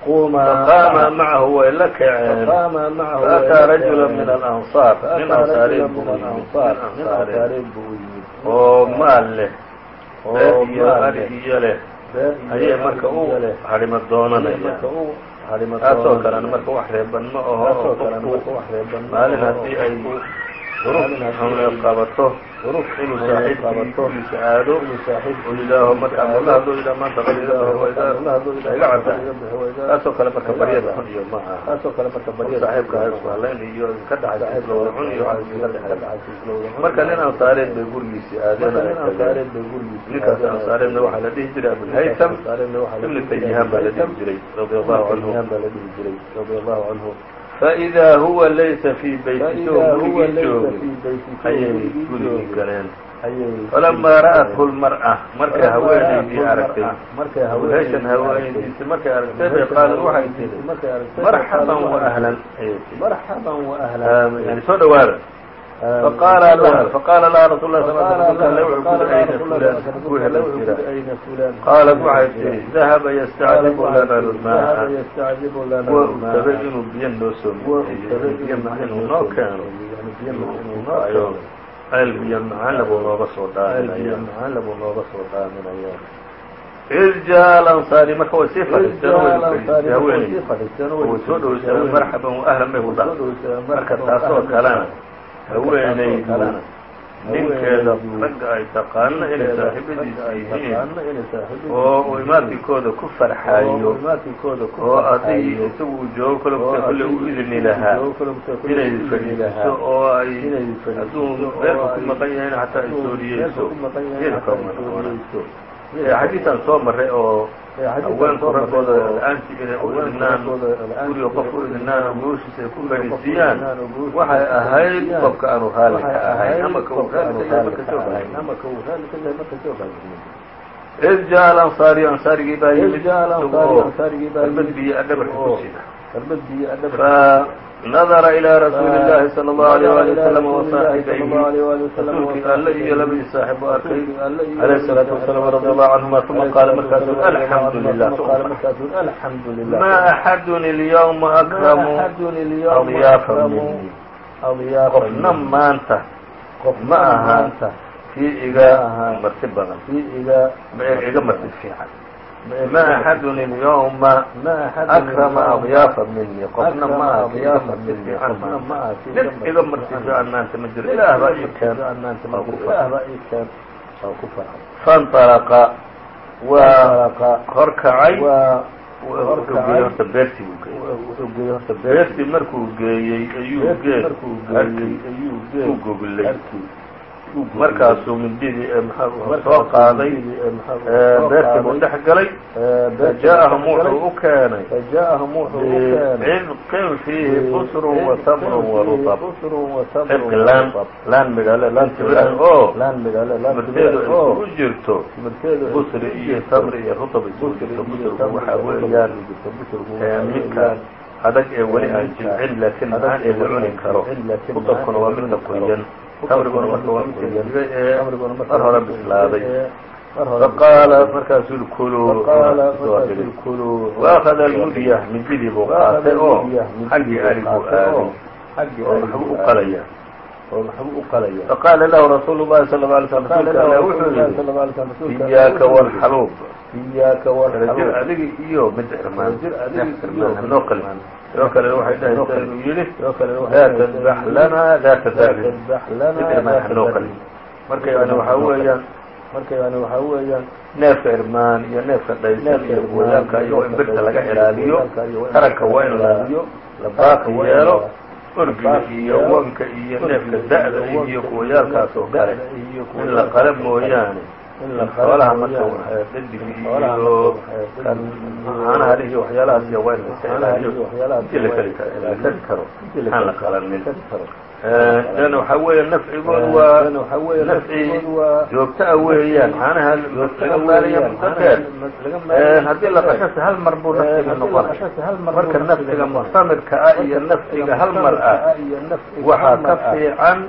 faqaama macahu way la kaceen faataa rajula min alanصaar nin ansaareed buu yimid oo maal leh beer iyo arig iyo leh ayay marka u harimo doonanayaan taasoo kalena marka wax reeban ma aho maalin haddii ay qabato inuu saaxiibkiisa aado oo yidhaaho markaa la hadlo yidhaha maanta qaliga iga cadda taasoo kale marka baryada xun iyo ma aha saaxiibka hayswalayn iyo ka dhaxay isla wada cun iyo marka nin ansaareed bay gurigiisii aadeen ninkaas ansaareedna waxaa la dhihi jiray abulhaytam ibn tayyihaan baa la dhihi jiray radi allahu canhu faidaa huwa laysa fii beyti gurigii joogin ayay gurigii falamaa ra'athu lmar'a markay haweenaydii aragtay uheshan haweenaydiisi markay aragtay bay qaalan waxay tihi marxaban waahlan ayay tii yani soo dhawaada faqaala ku helan jira qaalat waxay tihi dahaba ystacdibu lana lmaa wa u tagay inuu biyo noo soo biyo inuu noo keeno ceel biyo macaanla buu nooga soo dhaaminaya id jaa alansaari marka way sii fadhiisteen way soo dhaweysteen marxaban waahlan bay ku dhaha marka taasoo kalena haweenaydu ninkeeda ragga ay taqaano inay saaxiibadiisa yihiin. oo uu imaatinkooda ku farxaayo. Oo adig isagu uu joogo kolobta kolle u idini lahaa inay fadhiiso oo ay hadduu beerka ku maqan yahayna xataa ay sooriyeyso. xadiisan soo maray oo haweenku raggooda la'aantii inay u idinaan guriga qof u idinaan oo gogoshiisa ay ku fadhiisiyaan. waxay ahayd qofka aanu raalli ka ahayn. Ama ka uu raalli ka yahay marka soo id jaa alansaariyu ansaarigii baa yimid arbad biyo adhabarka ku sida nadara ilىa rasuuli الlahi salى الlahu عalيه wali waslm وصaaxibayhi rasuulkii alle iyo labadii saaxib u arkay alayه الsalaaةu wasalam radi allahu canهuma uma qaala markaasu alxamdu lilah ma axadun اlyوma akramu adyaafa mini qofna maanta ma ahaanta kii iga marti badan iga marti fiican ma axadun اlyawma akrama adyaafa minii qofna ma adyaafa minii qofna ma nin iga marti fiican maanta ma jiro ilaah baa ii keen oo ku ilaah baa ii keen oo ku farcay fanطalaqa waa horkacay wuxuu geeyey horta beertii uu geeyey wuxuu geeyey horta beertii markuu geeyey ayuu geed arkay ayuu geed ku goglay markaasuu mindidii soo qaaday beertii buu dhex galay fajaaahum wuxuu u keenay. Bcidqin fiihi busrun watamrun warutab cidqi laan laan magaalo laan timira oo timirteedu isugu jirto. busri iyo tamri iyo rutab isugu jirto. busrigu waxaa weeyaan midka adag ee weli aan jilcin laakiin macaan ee la cuni karo. ruطbkuna waa midka qoyan tamriguna marka waa midka jibay ee mar hore bislaaday. faqaala markaasuu i kuluu waakada almudya mididii buu qaatay oo xaggii ariguu aaday oo waxbuu u qalaya faqaala lahu rasuulu llahi sala ه alay slm rasuulka alla wuxuu yihi iyaaka wاlxaluub jir adigi iyo mid xirmaan noo kale sidoo kale waxay dhahaysaa inuu yihi laa tadbax lana daata darin mid xirmaan hanoo kale marka yani waxaa weeyaan marka yani waxaa weeyaan neefka irmaan iyo neefka dhaysan iyo kuwayaalka iyo in birta laga ilaaliyo taranka waa in la baaqi yeelo orgiga iyo wanka iyo neefka da'da iyo kuwayaalkaas oo kale in la qala mooyaane xoolaha marka dhadig iyo caanaha iyo waxyaalahaas waa in la iska ilaaliyo intii la kari karo aan la qalanin lan waxaa weeya nafcigood waa nafci joogtaa weeyaan caanaha laga maalaya muddo dheer haddii la qashase hal mar buu nafciga noqonaya marka nafciga muctamirka ah iyo nafciga hal mar ah waxaa ka fiican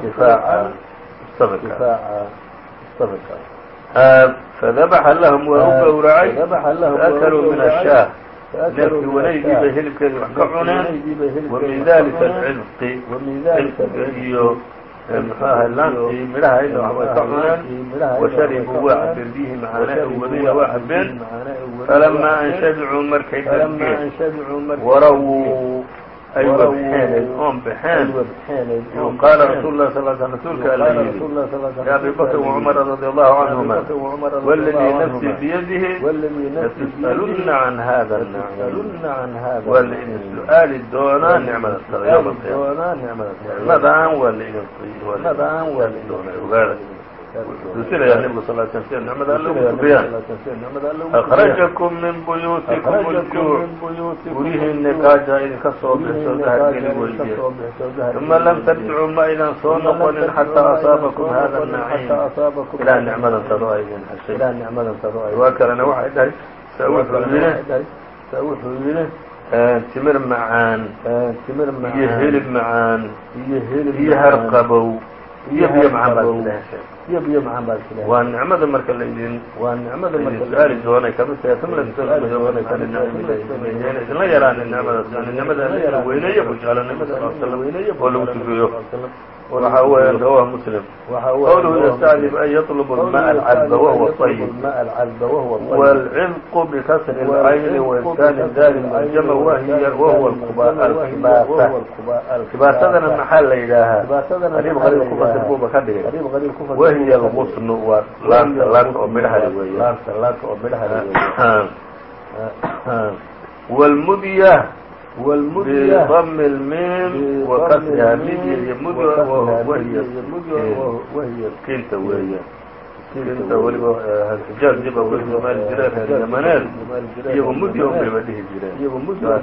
difaaca muctamirka fadabaxa lahum waa u gowracay faakaluu min ashaah neefkii wanaygii bay hilibkeedii wax ka cuneen wa min dalika alcidqi cilqiga iyo mxuu ahay laantii midhaha ina wax way ka cuneen. washaribuu waa cabeen bihi macaanaa wadina waa cabeen falamaa an shabicuu markay dhargeen warawuu qaala rasuul lah sal sl rasuulka alla yidhi ya abi bakr wacumara radi allahu canhuma waladii nafsii biyadihi latus'alunna can hada naciim waa la idin su'aali doonaa nicmada sara yowma alqiyama nicmadaan waa laidin doonaa ogaada tusinaya nebigu sal sl sida nicmada alla ugu tugiyaan akrajakum min buyuutikum اljuuc guryihiina gaaja idinka soo bixisoo dahabgeli weydiye uma lam tarjicuu ma aydan soo noqonin xataa asaabakum hada naciim ilaa nicmadan tado ay idin heshay waa kalena waxay dhahay wuxuu yidhi timir macaan iyo hilib macaan iyo harqabow iyo biyo macaan baad isla hesheen iyo biyo macaan baad isla hesheen waa nicmada marka laydin waa nicmada marka su'aali doonay ka mid tahay uma idinla yaraanin nicmadaas yani nicmada weyneeyo ku jecla nabi sal slam oo lagu tukiyo waxa weya rawaه mslim qwlhu ystacdib an yطlb الmaء الcadba whuwa طyب wاlcilq bkasr الcayni وإskaan daali mjama wahuwa kibaasadana maxaa la yidhaahaa qariib qariib kufasir buuba ka dhigay wahiy اlغsn waa laanta laanta oo bdm اmiim wakasriha mid iyo mud wahiy kinta weeyaan kinta weliba xijaaz diba weli soomaali jireen reer yamaneed iyago mudya un bayba dhihi jireen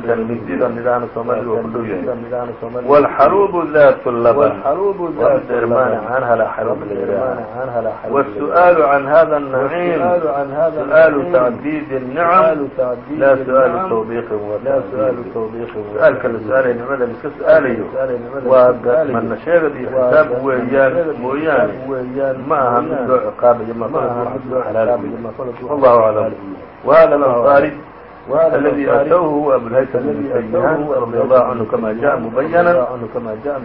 kan midida nidhaana soomaalida waa ku dhow yahay wاlxarubu ذات laban waa mid irmaani caanaha la xaruub la yidhaaha والسؤال عن هذا النعيم سؤال تعديد النعم لا سؤال توبيq su-aalka la su-aalaya nicmada laiska su-aalayo waa mana sheegad iyo xisaab weeyaan mooyaane ma aha mid loo ciqaabayo والله أعلم وهذا الأنصاري الذي أتوه هو أبو الهيثم بن سيهان رضي الله عنه كما جاء مبينا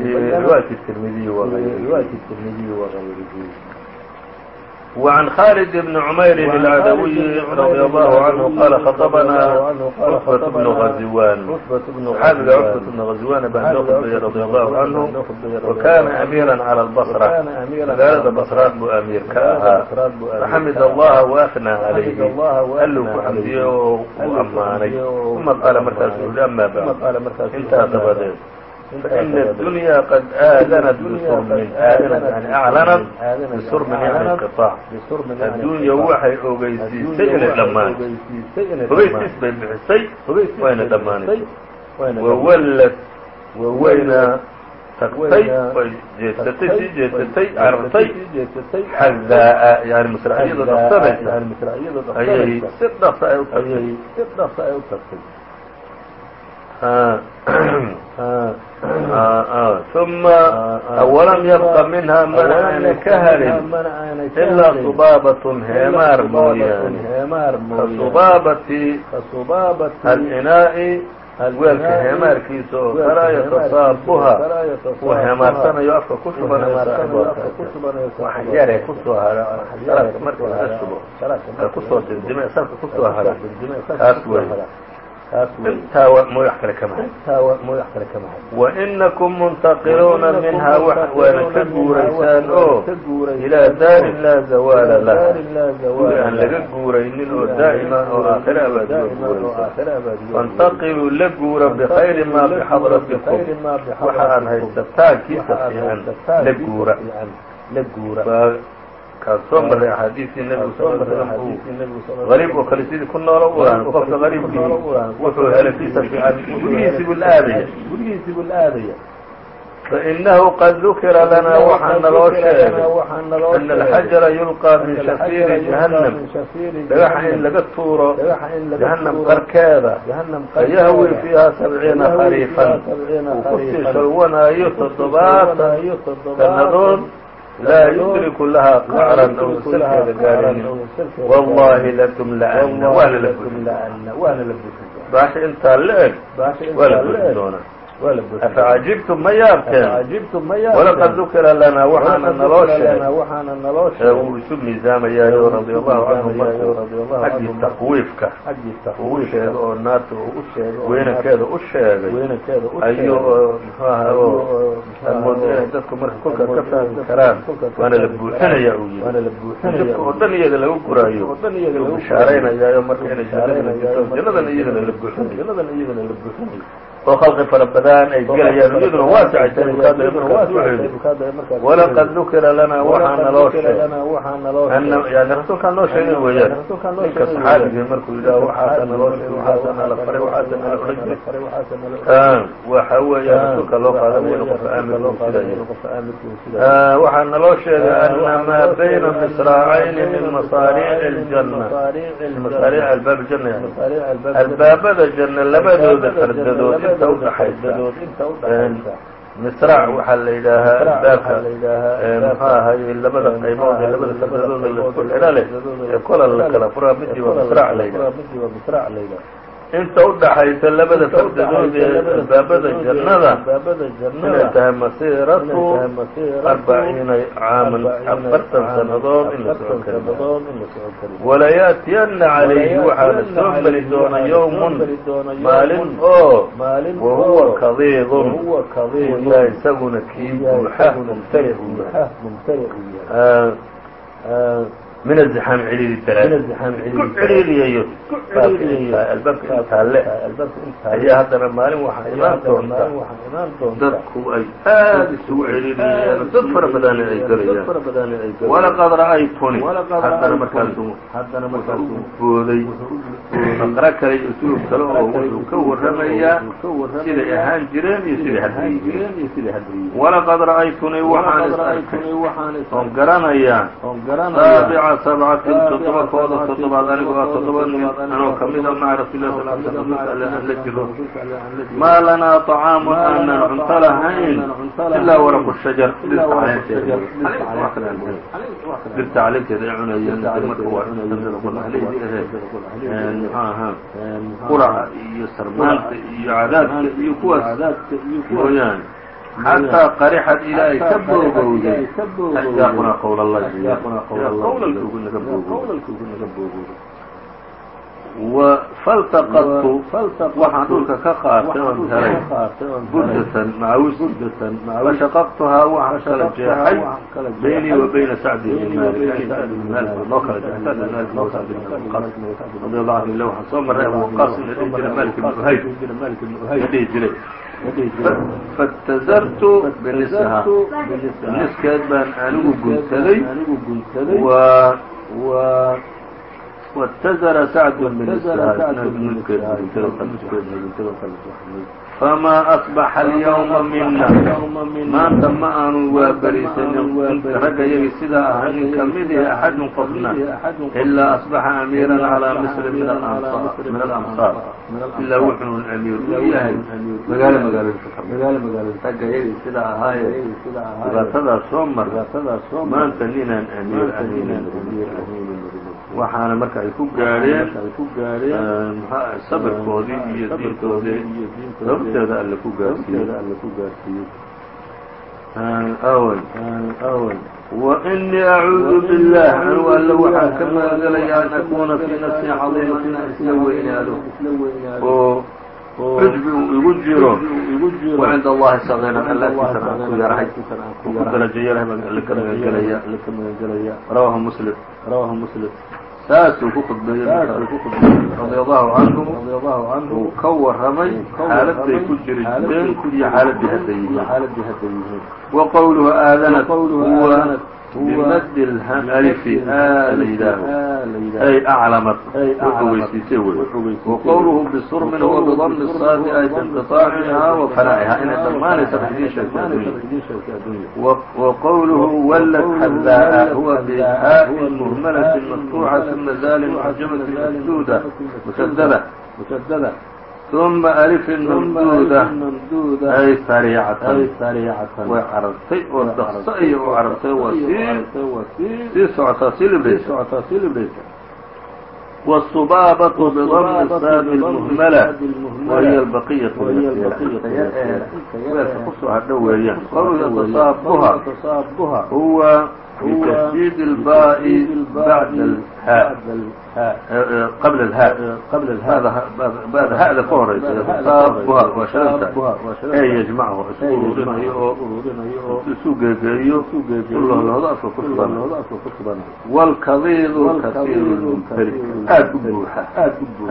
في رواية الترمذي وغيره وعن خالد بن عمير العدوي رضي الله عنه قال خطبنا عتبة بن غزوان صحaabiga cتبة بن غزوان baa noo khudbaya رضي الله عنه وكاna أميirا على البصرة magaalada بصراad buu أميir ka ahaa فxمd الله وأثنى عaليه alluu ku xمdiyey oo u أmaanay ثuma qاala markaasu uhi أmا bعd intaa dabadeed فإن الدنيا قد آذنت بsرم آذنت يعني أعلنت بsرم يعني انقطاع الدunya waxay ogeysiisay inay dhamaanayso ogeysiis bay bixisay wayna dhamaanayso wawlad wayna tagtay oy jeesatay sii jeesatay carartay xadaa'a yani masraxiyada dhaqsanaysa ayay si dhaqsa ay u tagtay ثuma walam yabqa minha mana aanay ka harin ilaa subaabatun heemaar mooyaane kasubaabati alinaa'i weelka heemaarkiisa oo kalaa yatasaabuha uu heemaarsanayo afka ku shubanayo saaibowaxaan ku soo hara salaadka marka laga shubo ku soo dindime salka ku soo hara taas wey wainakum muntaqiluuna minhaa waana ka guuraysaan oo ilaa daarin laa zawaala laha guri aan laga guuraynin oo daa'ima oo aakhira abaad uga guuraysaan faاntaqiluu la guura bkhayri ma bxadratikum waxa aad haysataan kiisa fiican la guura kaan soo maray axaadiistii nebigu sal l slam uu gariib oo kale sidii ku noolo u ahan qofka gariibkii wuxuu helay kiisa fiican gurigiisii buu la aadaya gurigiisii buu la aadaya fainahu qad dukira lanaa waxaa naloo sheegay ana alxajara yulqaa min shafiiri jahannam. dhagaxa in laga tuuro jahannam qarkeeda. fayahwi fiiha sabciina khariifan. uu ku sii shalwanaayo toddobaatan sannadood laa yudriku laha qacran ow salkeeda gaarinin wallahi latumla'anna waa lala buuxin baasha intaa la eg waa la buuxin doonaa afacajibtum ma yaabteen? Walaqad dukira lanaa waxaana naloo sheegay. wuu isu miisaamayaayo radia allahu canhu markuu xaggii takwiifka uu oo naarta weynankeeda u sheegay ayuu oo muxuu aha oo moodo inay dadku marka kolkaa ka fahmi karaan waana la buuxinaya uu dadka oo dhan iyada lagu guraayo uu bishaaraynayaayo marka inay jannadana iyadana la buuxinayo oo khalqi fara badan ay gelayaan iyaduna waasicaysa walaqad dukira lanaa waxaa naloo sheegay. yani rasuulkaa noo sheegay weeyaan. ninka saxaabigii markuu yidhaah waxaasa naloo sheegay waxaasa nala faray waxaasa nala odhan jiray waxa weeya rasuulka loo qaadanaya inu qofka aamirku sidaa waxaa naloo sheegay ana maa bayna misraacayni min masaariici اljanna masaariic albaab janna yani albaabada janna labadooda fardadood inta udhaxaysa misraac waxaa la yidhaahaa albaabka muxuu ahaye labada qaybood ee labada fardadooda la isku xidha leh ee kola la kala furaa midii waa misraac la yidhaha inta udhaxaysa labada fardadood ee albaabada jannada inay tahay masiiratu arbaciina caaman afartan sannadood in la socon kari walayaatiyana calayhi waxaana soo mari doona yowmun maalin oo wahuwa kadiidun uu yahay isaguna kii buuxa uu yahay min aziaam celiididalaku celiidiyayo albaabka intaalle ayaa haddana maalin waxaa imaan doonta dadku ay aad isugu celiidiyayaan dad fara badana ay galayaan walaqad ra'aytuni haddana markaasu booday faqro kale iyo uslub kale oo wuxuu ka warramayaa siday ahaan jireen iyo siday hadriyi jireen walaqad ra'aytunii waxaan is arkay oon garanayaa sabcatin toddoba kooda toddobaad anigoo ah toddoba nin anoo kamida maca rasuulilah jiro maa lanaa طacaamun aanan cunto lahayn ilaa waraqu shajar dhirta caleenteeda dhirta caleenteeda ay cunayeen marka waa ahaa quraca iyo sarmaanta iyo cadaadka iyo kuwaas mooyaane xataa qarixad ilaa ay ka boogowday ashyaaqunaa qowl allahi qowlalka ugu naga boogowday faltaqadtu waxaan dhulka ka qaatay oon helay burdatan macawis fashaqaqtuhaa waxaan kala jeexay baynii wa bayna sacd bn malik baa noo kala jeexay soo marray abu waqaas in la dhihi jiray malik ibn uhayb la dhihi jiray faاtazartu binisha niskeed baan anigu guntaday wاtazara sacd famaa asbaxa alyawma mina maanta ma aanu waabarisanin ragga yagii sidaa ahaa nin kamidihi axadun qofna ilaa asbaxa amiiran calىa misri min alamsaar ilaa wuxuun amiir u yahay magaalo magaalada ragga yagii sidaa ahaaye dhibaatadaas soo mar maanta ninaan amiir ahayn waxaana marka ay ku gaadheen sabirkoodii iyo diintoodii sababteeda alle ku gaarsiiyey وإنii أcuudu bالlah anuu alle waxaan ka magangelaya an akuna fii nafsi cadiiman inaan isla weynaado oo cujbi uu igu jiro وعind الlahi صغيiran alla agtiisana aan ku yarahay ku darajo yarahay baan alle ka magangelaya rawahu mslim saasuu ku khudbeeyey radi allahu canhu uu ka waramay xaaladay ku jireen iyo xaaladii hadda yihiin. Wa qowluhu aadanat bimadi alfi aa la yidhaaho ay aclamat wuxuu weysiisay wey wa qowluhu bisurmin huwa bidami saadi ay biinqiطaacihaa wa fanaa'ihaa inay dhammaanaysa idiin sheegta addunya wa qowluhu wallad xadaa'a huwa bihaaءin muhmalatin maftuuxa uma zaalin mucjamatin masduuda musadada uma alifin mamduuda. ay sariicatan. Way carartay oo daqso ayay u carartay waa sii socotaa sii libhaysa wasubaabatu bidami saabi muhmala. wahiy albaqiyaةu ku soo hadho weeyaan. Qowlka tasaabuha huwa بتشديد الbاء بعd الhاء qبل الhاء bada hda ka horaysa yتصاaبha waa shalanta ee yجمعhu isu ururinayo oo isu geegeeyo ulohoodo afka ku suban والkضيd kaثير المنfrd aad u buuxa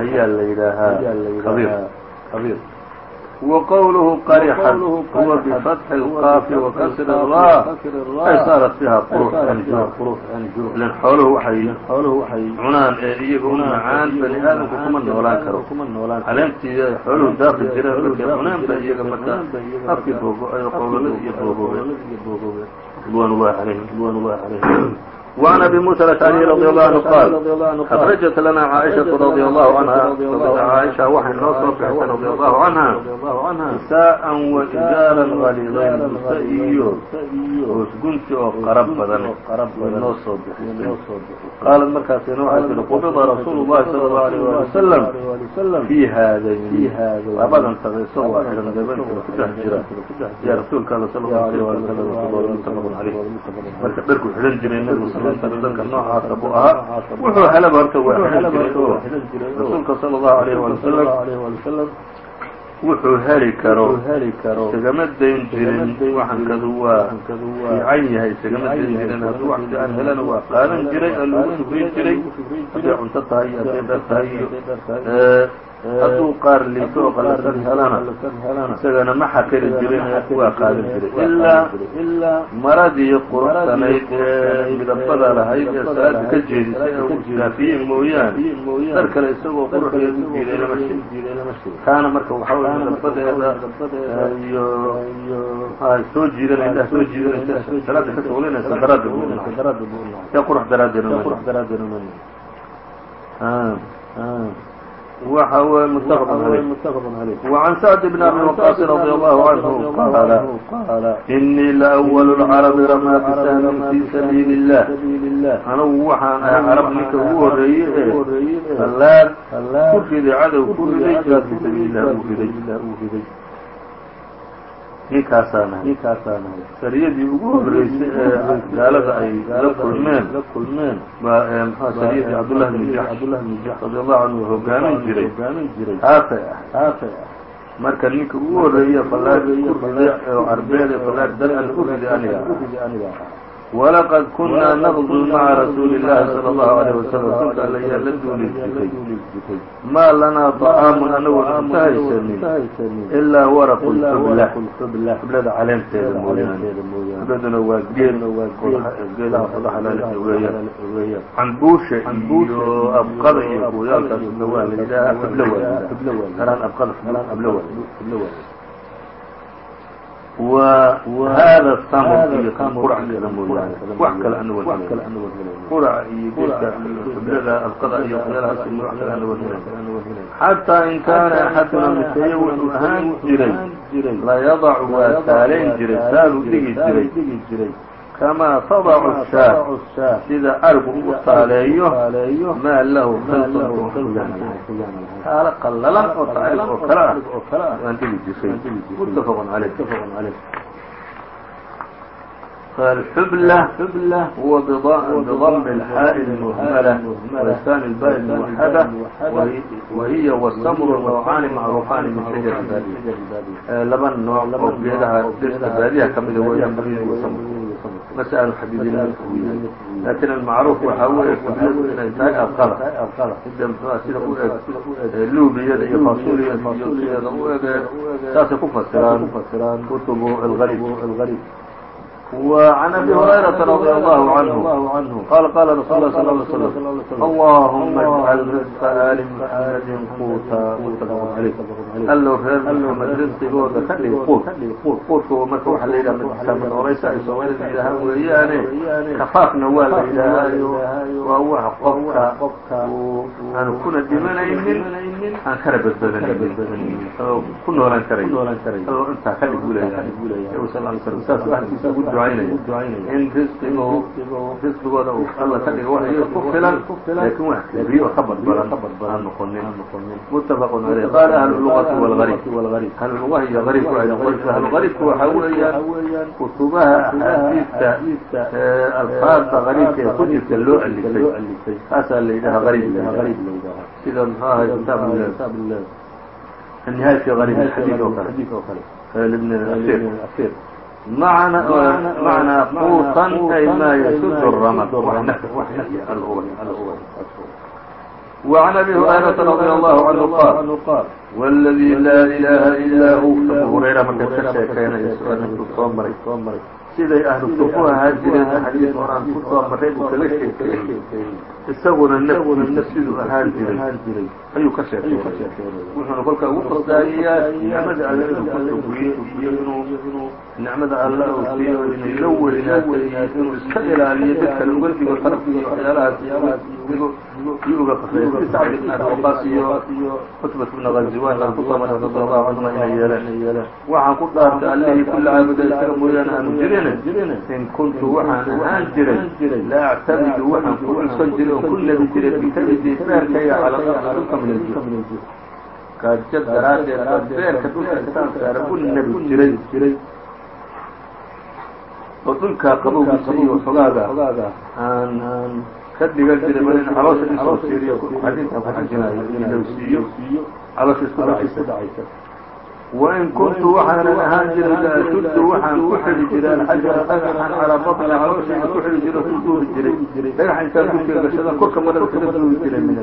ayaa la yidhaahaa kبيr وqwlه qرxت huwa بفتح الqاaf وkسr الrا ay saarat fiiha qrux ilan xooluhu waxay cunaan ee iyaga u macaan bani aadamku kuma noolaan karo caleentii ay xooluhu daaqi jireen markay cunaan ba iyaga marka afkii boogo-ay oo qowlalada iyo boogoobe ridwan الlahi عalayhim وعن أبي موسى الأشعري رضي الله عنه قال أخرجت لنا عائشة رضي الله عنها عائشة waxay noo soo bixisay رضي الله عنها نساء وإجاaلا غليظين nise iyo hoosgunti oo qarab badan way noo soo bixisay qaaلت markaasina waxay tihi qبضa رasuul الlahi صلى الله عليه ولي وسلم في haadayn labadan taqiso waa xihan gabanka ku dhex jira yaa rasuulka all sلى الله عليه ولي وسلم متفق عaليه marka dharku xidhan jiray nbgu dadka noocaasa buu ahaa wuxuu helaba horta waa xidhan jiray oo rasuulka salى الlahu عalيه walي wasalam wuxuu heli karo isagama dayn jirin waxankadu waa fiican yahay isagama dayn jirin hadduu wax fiican helana waa qaadan jiray oo lagu shukrin jiray hadday cunto tahay iyo hadday dhar tahay iyo hadduu qaar liito oo qalasan helana isagana ma xaqiri jirin waa qaadan jiray ilaa maradii quruxsanayd ee midabada lahayd ee salaada ka jeedisay ee uu iskaafiyey mooyaane dar kale isagoo quruxdeed u jiiday lama sheeg kaana marka waxaa wey midabadeeda iyo soo jiidan indhaha soo jiidanaysa salaada ka shuglinaysa daraadda buu ee qurux daraaddeed waxa wy متفق عlيه وعن سعد بن أبي وقاص رضي الله عنه قال إنii لأول الcرب رmى بسهم في سبيل الله anugu waxaan ahay carab ninka ugu horeeye ee fallaar ku riday cadow ku riday jihaad fii sabiil lah uu riday ninkaasaan ahay sariyadii ugu horeysay ee gaalada ay la kulmeen. sariyadii cabdullah bn jaxsh radi allahu canhu hogaamin jiray. taasay ahay marka ninka ugu horeeye fallaar ku riday oo carbeed ee fallaar dar-an ku riday aniga walaqad kunaa naqdu maca rasuuli illaahi sala allahu alayh wasalam rasuulka alla yaa la duuliisjitay maa lanaa طacaamun anagoo cunta haysanin ilaa waraqu lxubla xublada caleenteeda mooyaane xubladuna waa geed geedaha fadaxalale weeyaan cambuusha iyo abqada iyo kuuyaalkaasna waa la yidhaahaa xublo waa yidhaha karaan abqada xublo waa وhada samr iyo kan qurc kale mooyaane wax kale ana wan qurca iyo geedka xiblada abqada iyo waxyaalahaas wax kale ana wan xataa in kaana axaduna miseeye wuxuu ahaan jiray layadacu waa saalayn jiray saaluu dhigi jiray kama tadacu shaah sida argu u saaleeyo maa lahu khilqun taalo qallalan oo tacriif oo kale ah waan dhigi jiray muttafaqun caleyh فالحبل هو بضم الحاء المهملة. ولسان الباء الموحدة. وهي والسمر نوعان معروفان من شجر البادية. لبن نوع oo geedaha dhirta baadiyaha ka mida weeyaan bariis iyo samr masأل xadiidina laakiin almacruuf waxaa weeye qibladu inay tahay alqada sida mxua sida u eg luubiyada iyo fasuliyada iyo sideeda u egee saasay ku fasiraan. Kutubu algarib وعن أبي هريرة رضي الله عنه قال قال رsuل الله صلى الله عليه وسلم اللهma اجعل رزق آل محمد quuta متفق عليه allow reer محamed risqigooda ka dhig quut quutku marka waxa la yidhaha mid horeysa ay soomaalida yidhaahaan weeyaane kafaafna waa la yidhaahaayo waa wax qofka aan kuna dhimanaynin aan kana badbadanaynin oo ku noolaan karay allow intaa ka dhig buu leeyahay sal ly slam saas ahkiisa ugu ducaynaya in risqigu risqigooda uu alla ka dhigo wax iyaga ku filan laakiin wax kabiyo ka badbadan aan noqonin متفق عليه قال أهل اللغة والغريب أهل اللغة هي غريب أهل الغريبku waxa weeyaan kutubaha أحاadiista alfaada غariibka ee ku jirta loo alifay kaasaa la yidhaha غarيb sida mxu ahay kitaab النهاية في غريب الحديث oo kale لبن الأثير معنى quuطا أي ma يسد الرمد وعن أبي هريرة رضي الله عنه قال والذي لا إله إلا هو أبو هريرة marka ka sheekeynaya su-aalku soo maray siday ahlu sufu ahaan jireen xadiis horaan ku soo maray buu kaga sheekeeyey isaguna naftiisa siduu ahaan jiray. ayuu ka sheekeynaya wuxuuna kolka ugu qasdaayiyaa nicmada alle inuu ku sugiyo iyo inuu nicmada alle uu siiyo inay la weynaatay inuu iska ilaaliyo dadka uga digo tarafkiiyo waxyaalahaas iyo uga qasaya si sacd ibn abi waqaas iyo cutbat bna ghaziwan aan ku soo maray radi allahu canhuma inay yeeleen. Waxaan ku dhaartay allihii kulla caabuda isaga mooyaane aanu jirin in kuntu waxaan ahaan jiray la actamidu waxaan ku cuskan jiray oo ku nebi jiray bikabidii beerkayga calaqada dhulka min aljir gaajo daraaddeed baa beerka dhulka intaan saara ku nebi jiray oo dhulkaa qabowgiisa iyo xogaaga aan ka dhigan jiray bal in caloosha isoo fiiriyo xadiidkan ku xajinayo inuu siiyo caloosha isku dhacaysa wain kuntu waxaanan ahaan jiray laashuddu waxaan ku xidhi jiray alxajara dhagaxan calaa batni calooshayda ku xidhi jiray ku duuri jiray dhagaxa intaan dulkee gashada korka marada kaga duuri jiray min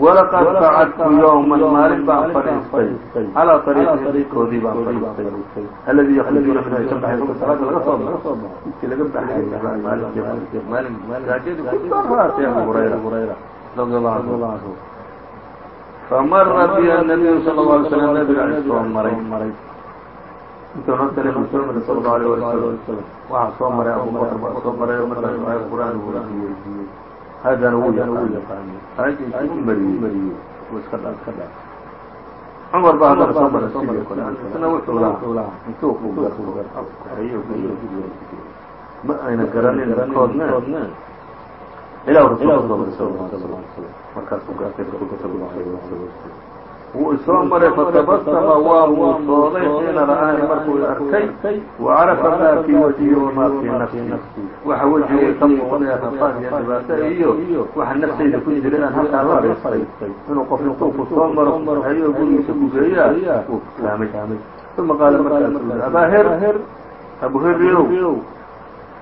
walaqad qacadtu yowman maalin baan fadhiistay calaa ariiqihim didkoodii baan fadhiistay alladii yakrujuuna minhu ay ka baxay salaada laga soo baxo intii laga baxay maalin gaajadii ku daraatay abu hurayra radi allahu canhu famara biha nabiyu sala اlه alay slam nabiga soo maray intuun horta nabigu soo maray sala allahu alayh wali wasalam waxaa soo maray abubakr baa soo maray markaas aayad qur'aan uu weydiiyey haadana wuu yaqaanay aayadda intuu u mariyey wuu iska dhaa iska dhaa cumar baa haddana soo maray sidii kale isna wuxuu lahaa intuu ku garhayo ma ayna garanin koodne wuu isoo maray fatabasama waa muusooday xiina ra'aani markuu arkay wacarafa maa fii wajhi wamaa fii nafsi waxa wejigay ka muuqday rafaad iyo dhibaato iyo waxa naftayda ku jiray aan halkaa la baystay inuu qof intuu ku soo maro hayo gurigiisa ku geeyaa wuu fahmay uma qaala markaasu yidhi abaa her abu heriow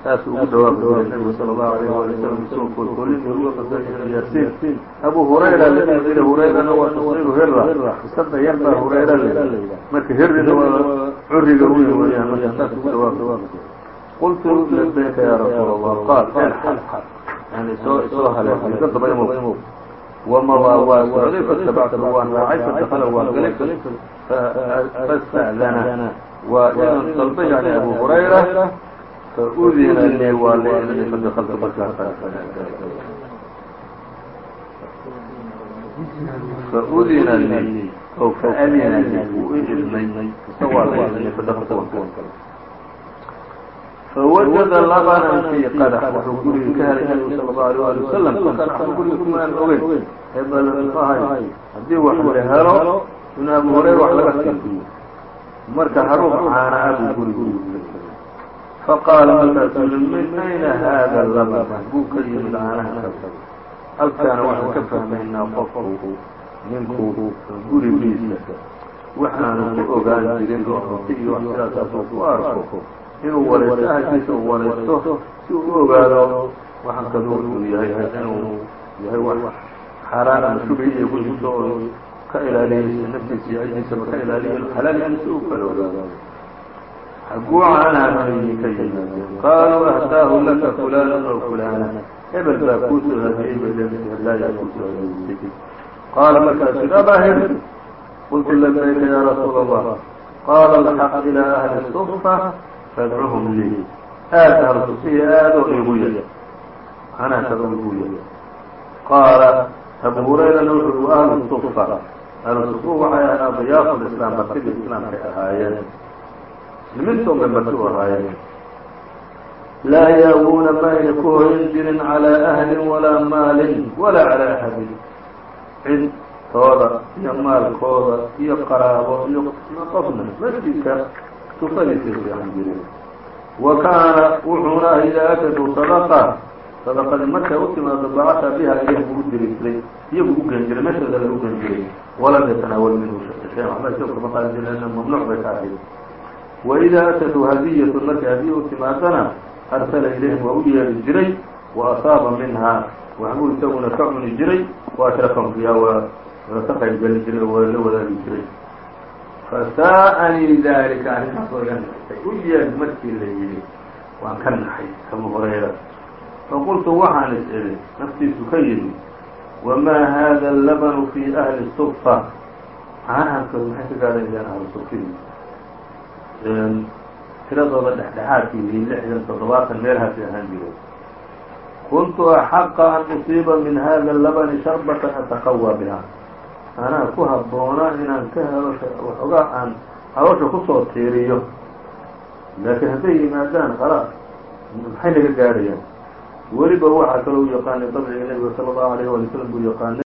saasuu ugu dhawaabi jiray nabigu sal اlahu alayh waali wasalam isagoo kolkolin iyo luuqasa yaasiin abu hurayra la yidhi hurayrana waa tasqiiru hira isada yar baa hurayra la yidhi marka hirrina waa curiga weyn weeyaan marka saas ugu dhawaabi qultu labayka ya rasuul allah qaal elxal yani soo soo haleesay ka dabaymow wamadaa waa socday fatabactu waan raacay fadakala waa galay fasta'dana waa idan dalbay yani abu hurayra فأذن لي waa l idnay fadkltu markaas فأذina lii o فأdina lii wuu i idnay mise waa la idnay fadkltu waan galay فوجد لبنا في qdح wuxuu guriga ka helay نبgu sلى الله عليه aلي وسلم kolkaan waxba guriga kumaan ogeyn hebel mxahay haddii wax la helo in abu hurayra wax laga siiyo marka haruub caana abuu gurigu faqaala markaasuu yihi min ayna haada laban buu ka yimid caanaha halkaana waxaan ka fahmaynaa qofku ninku gurigiisa waxaanu ku ogaan jirin oo cunti iyo wax sidaasaasu ku arko inuu waraysto ahalkiisa uu waraysto si uu u ogaado waxaan kaduu uu yahay inuu yahay wax ka ilaaliya naftiisa ka ilaaliya xalaalkiisa uu kala ogaado xaguu caanaha ka yimaadeen qaaluu ahdaahu laka fulaan aw fulaana hebel baa kuusoo hadiyey balaayaa kuusoo hadiyeysay qaala markaasu abahir qultu labayka ya rasuula allah qaala alxaq ilaa ahli sufa fadcuhum lii aad ahlu sufihi aadoo igu yar anaa kada igu yar qaala abu hurayrana wuxuu ahlu sufa ahlu sufu waxay ahay adiyaafu lislaam martidii islaamkay ahaayeen muslimiintoo bay marti u ahaayeen laa yaawuuna mayna ku hoyan jirin calىa ahlin walaa maalin walaa calىa axadin cid tooda iyo maalkooda iyo qaraabo iyo qofna masjidka tufadiisay seexan jireen wa kaana wuxuuna ah idaa atatu sadaqa. Sadaqadii markay u timaado bacata biha iyagu u dirislay iyagu u gen jiray meeshooda lagu gen jiray walam yatanaawal minhu shay waxba isagu kama qaadan jirin ana mamnuuc bay ka ahayd waidaa atatu hadiyatu markay hadiya u timaadana arsala ilayhim waa u yeeri jiray wa asaaba minhaa waxbuu isaguna ka cuni jiray wa ashrafahum fiiha waa ka qaybgelin jiray oo waa la wadaagi jiray fasaa'anii dalika arrintaas oo iga naxtay u yeer markii la yidhi waan ka naxay abu hurayra faqultu waxaan is naftiisu ka yidhi wamaa hada allabanu fi ahli sufa caanahankood maxay ka gaadhayaan ahlu sufii tiradooda dhexdhexaadkiisii lixdan toddobaatan meelhaasay ahaan jireen kuntu axaqa an usiiba min hada labani sharbatan ataqawaa biha. Anaa ku habboona inaan ka helo waxoogaa aan haloosha ku soo tiiriyo. Laakiin hadday yimaadaan khalaas maxay naga gaadhayaan weliba waxaa kaloo u yaqaanay dabciga nebiga sala allahu alayh wali slam buu yaqaanay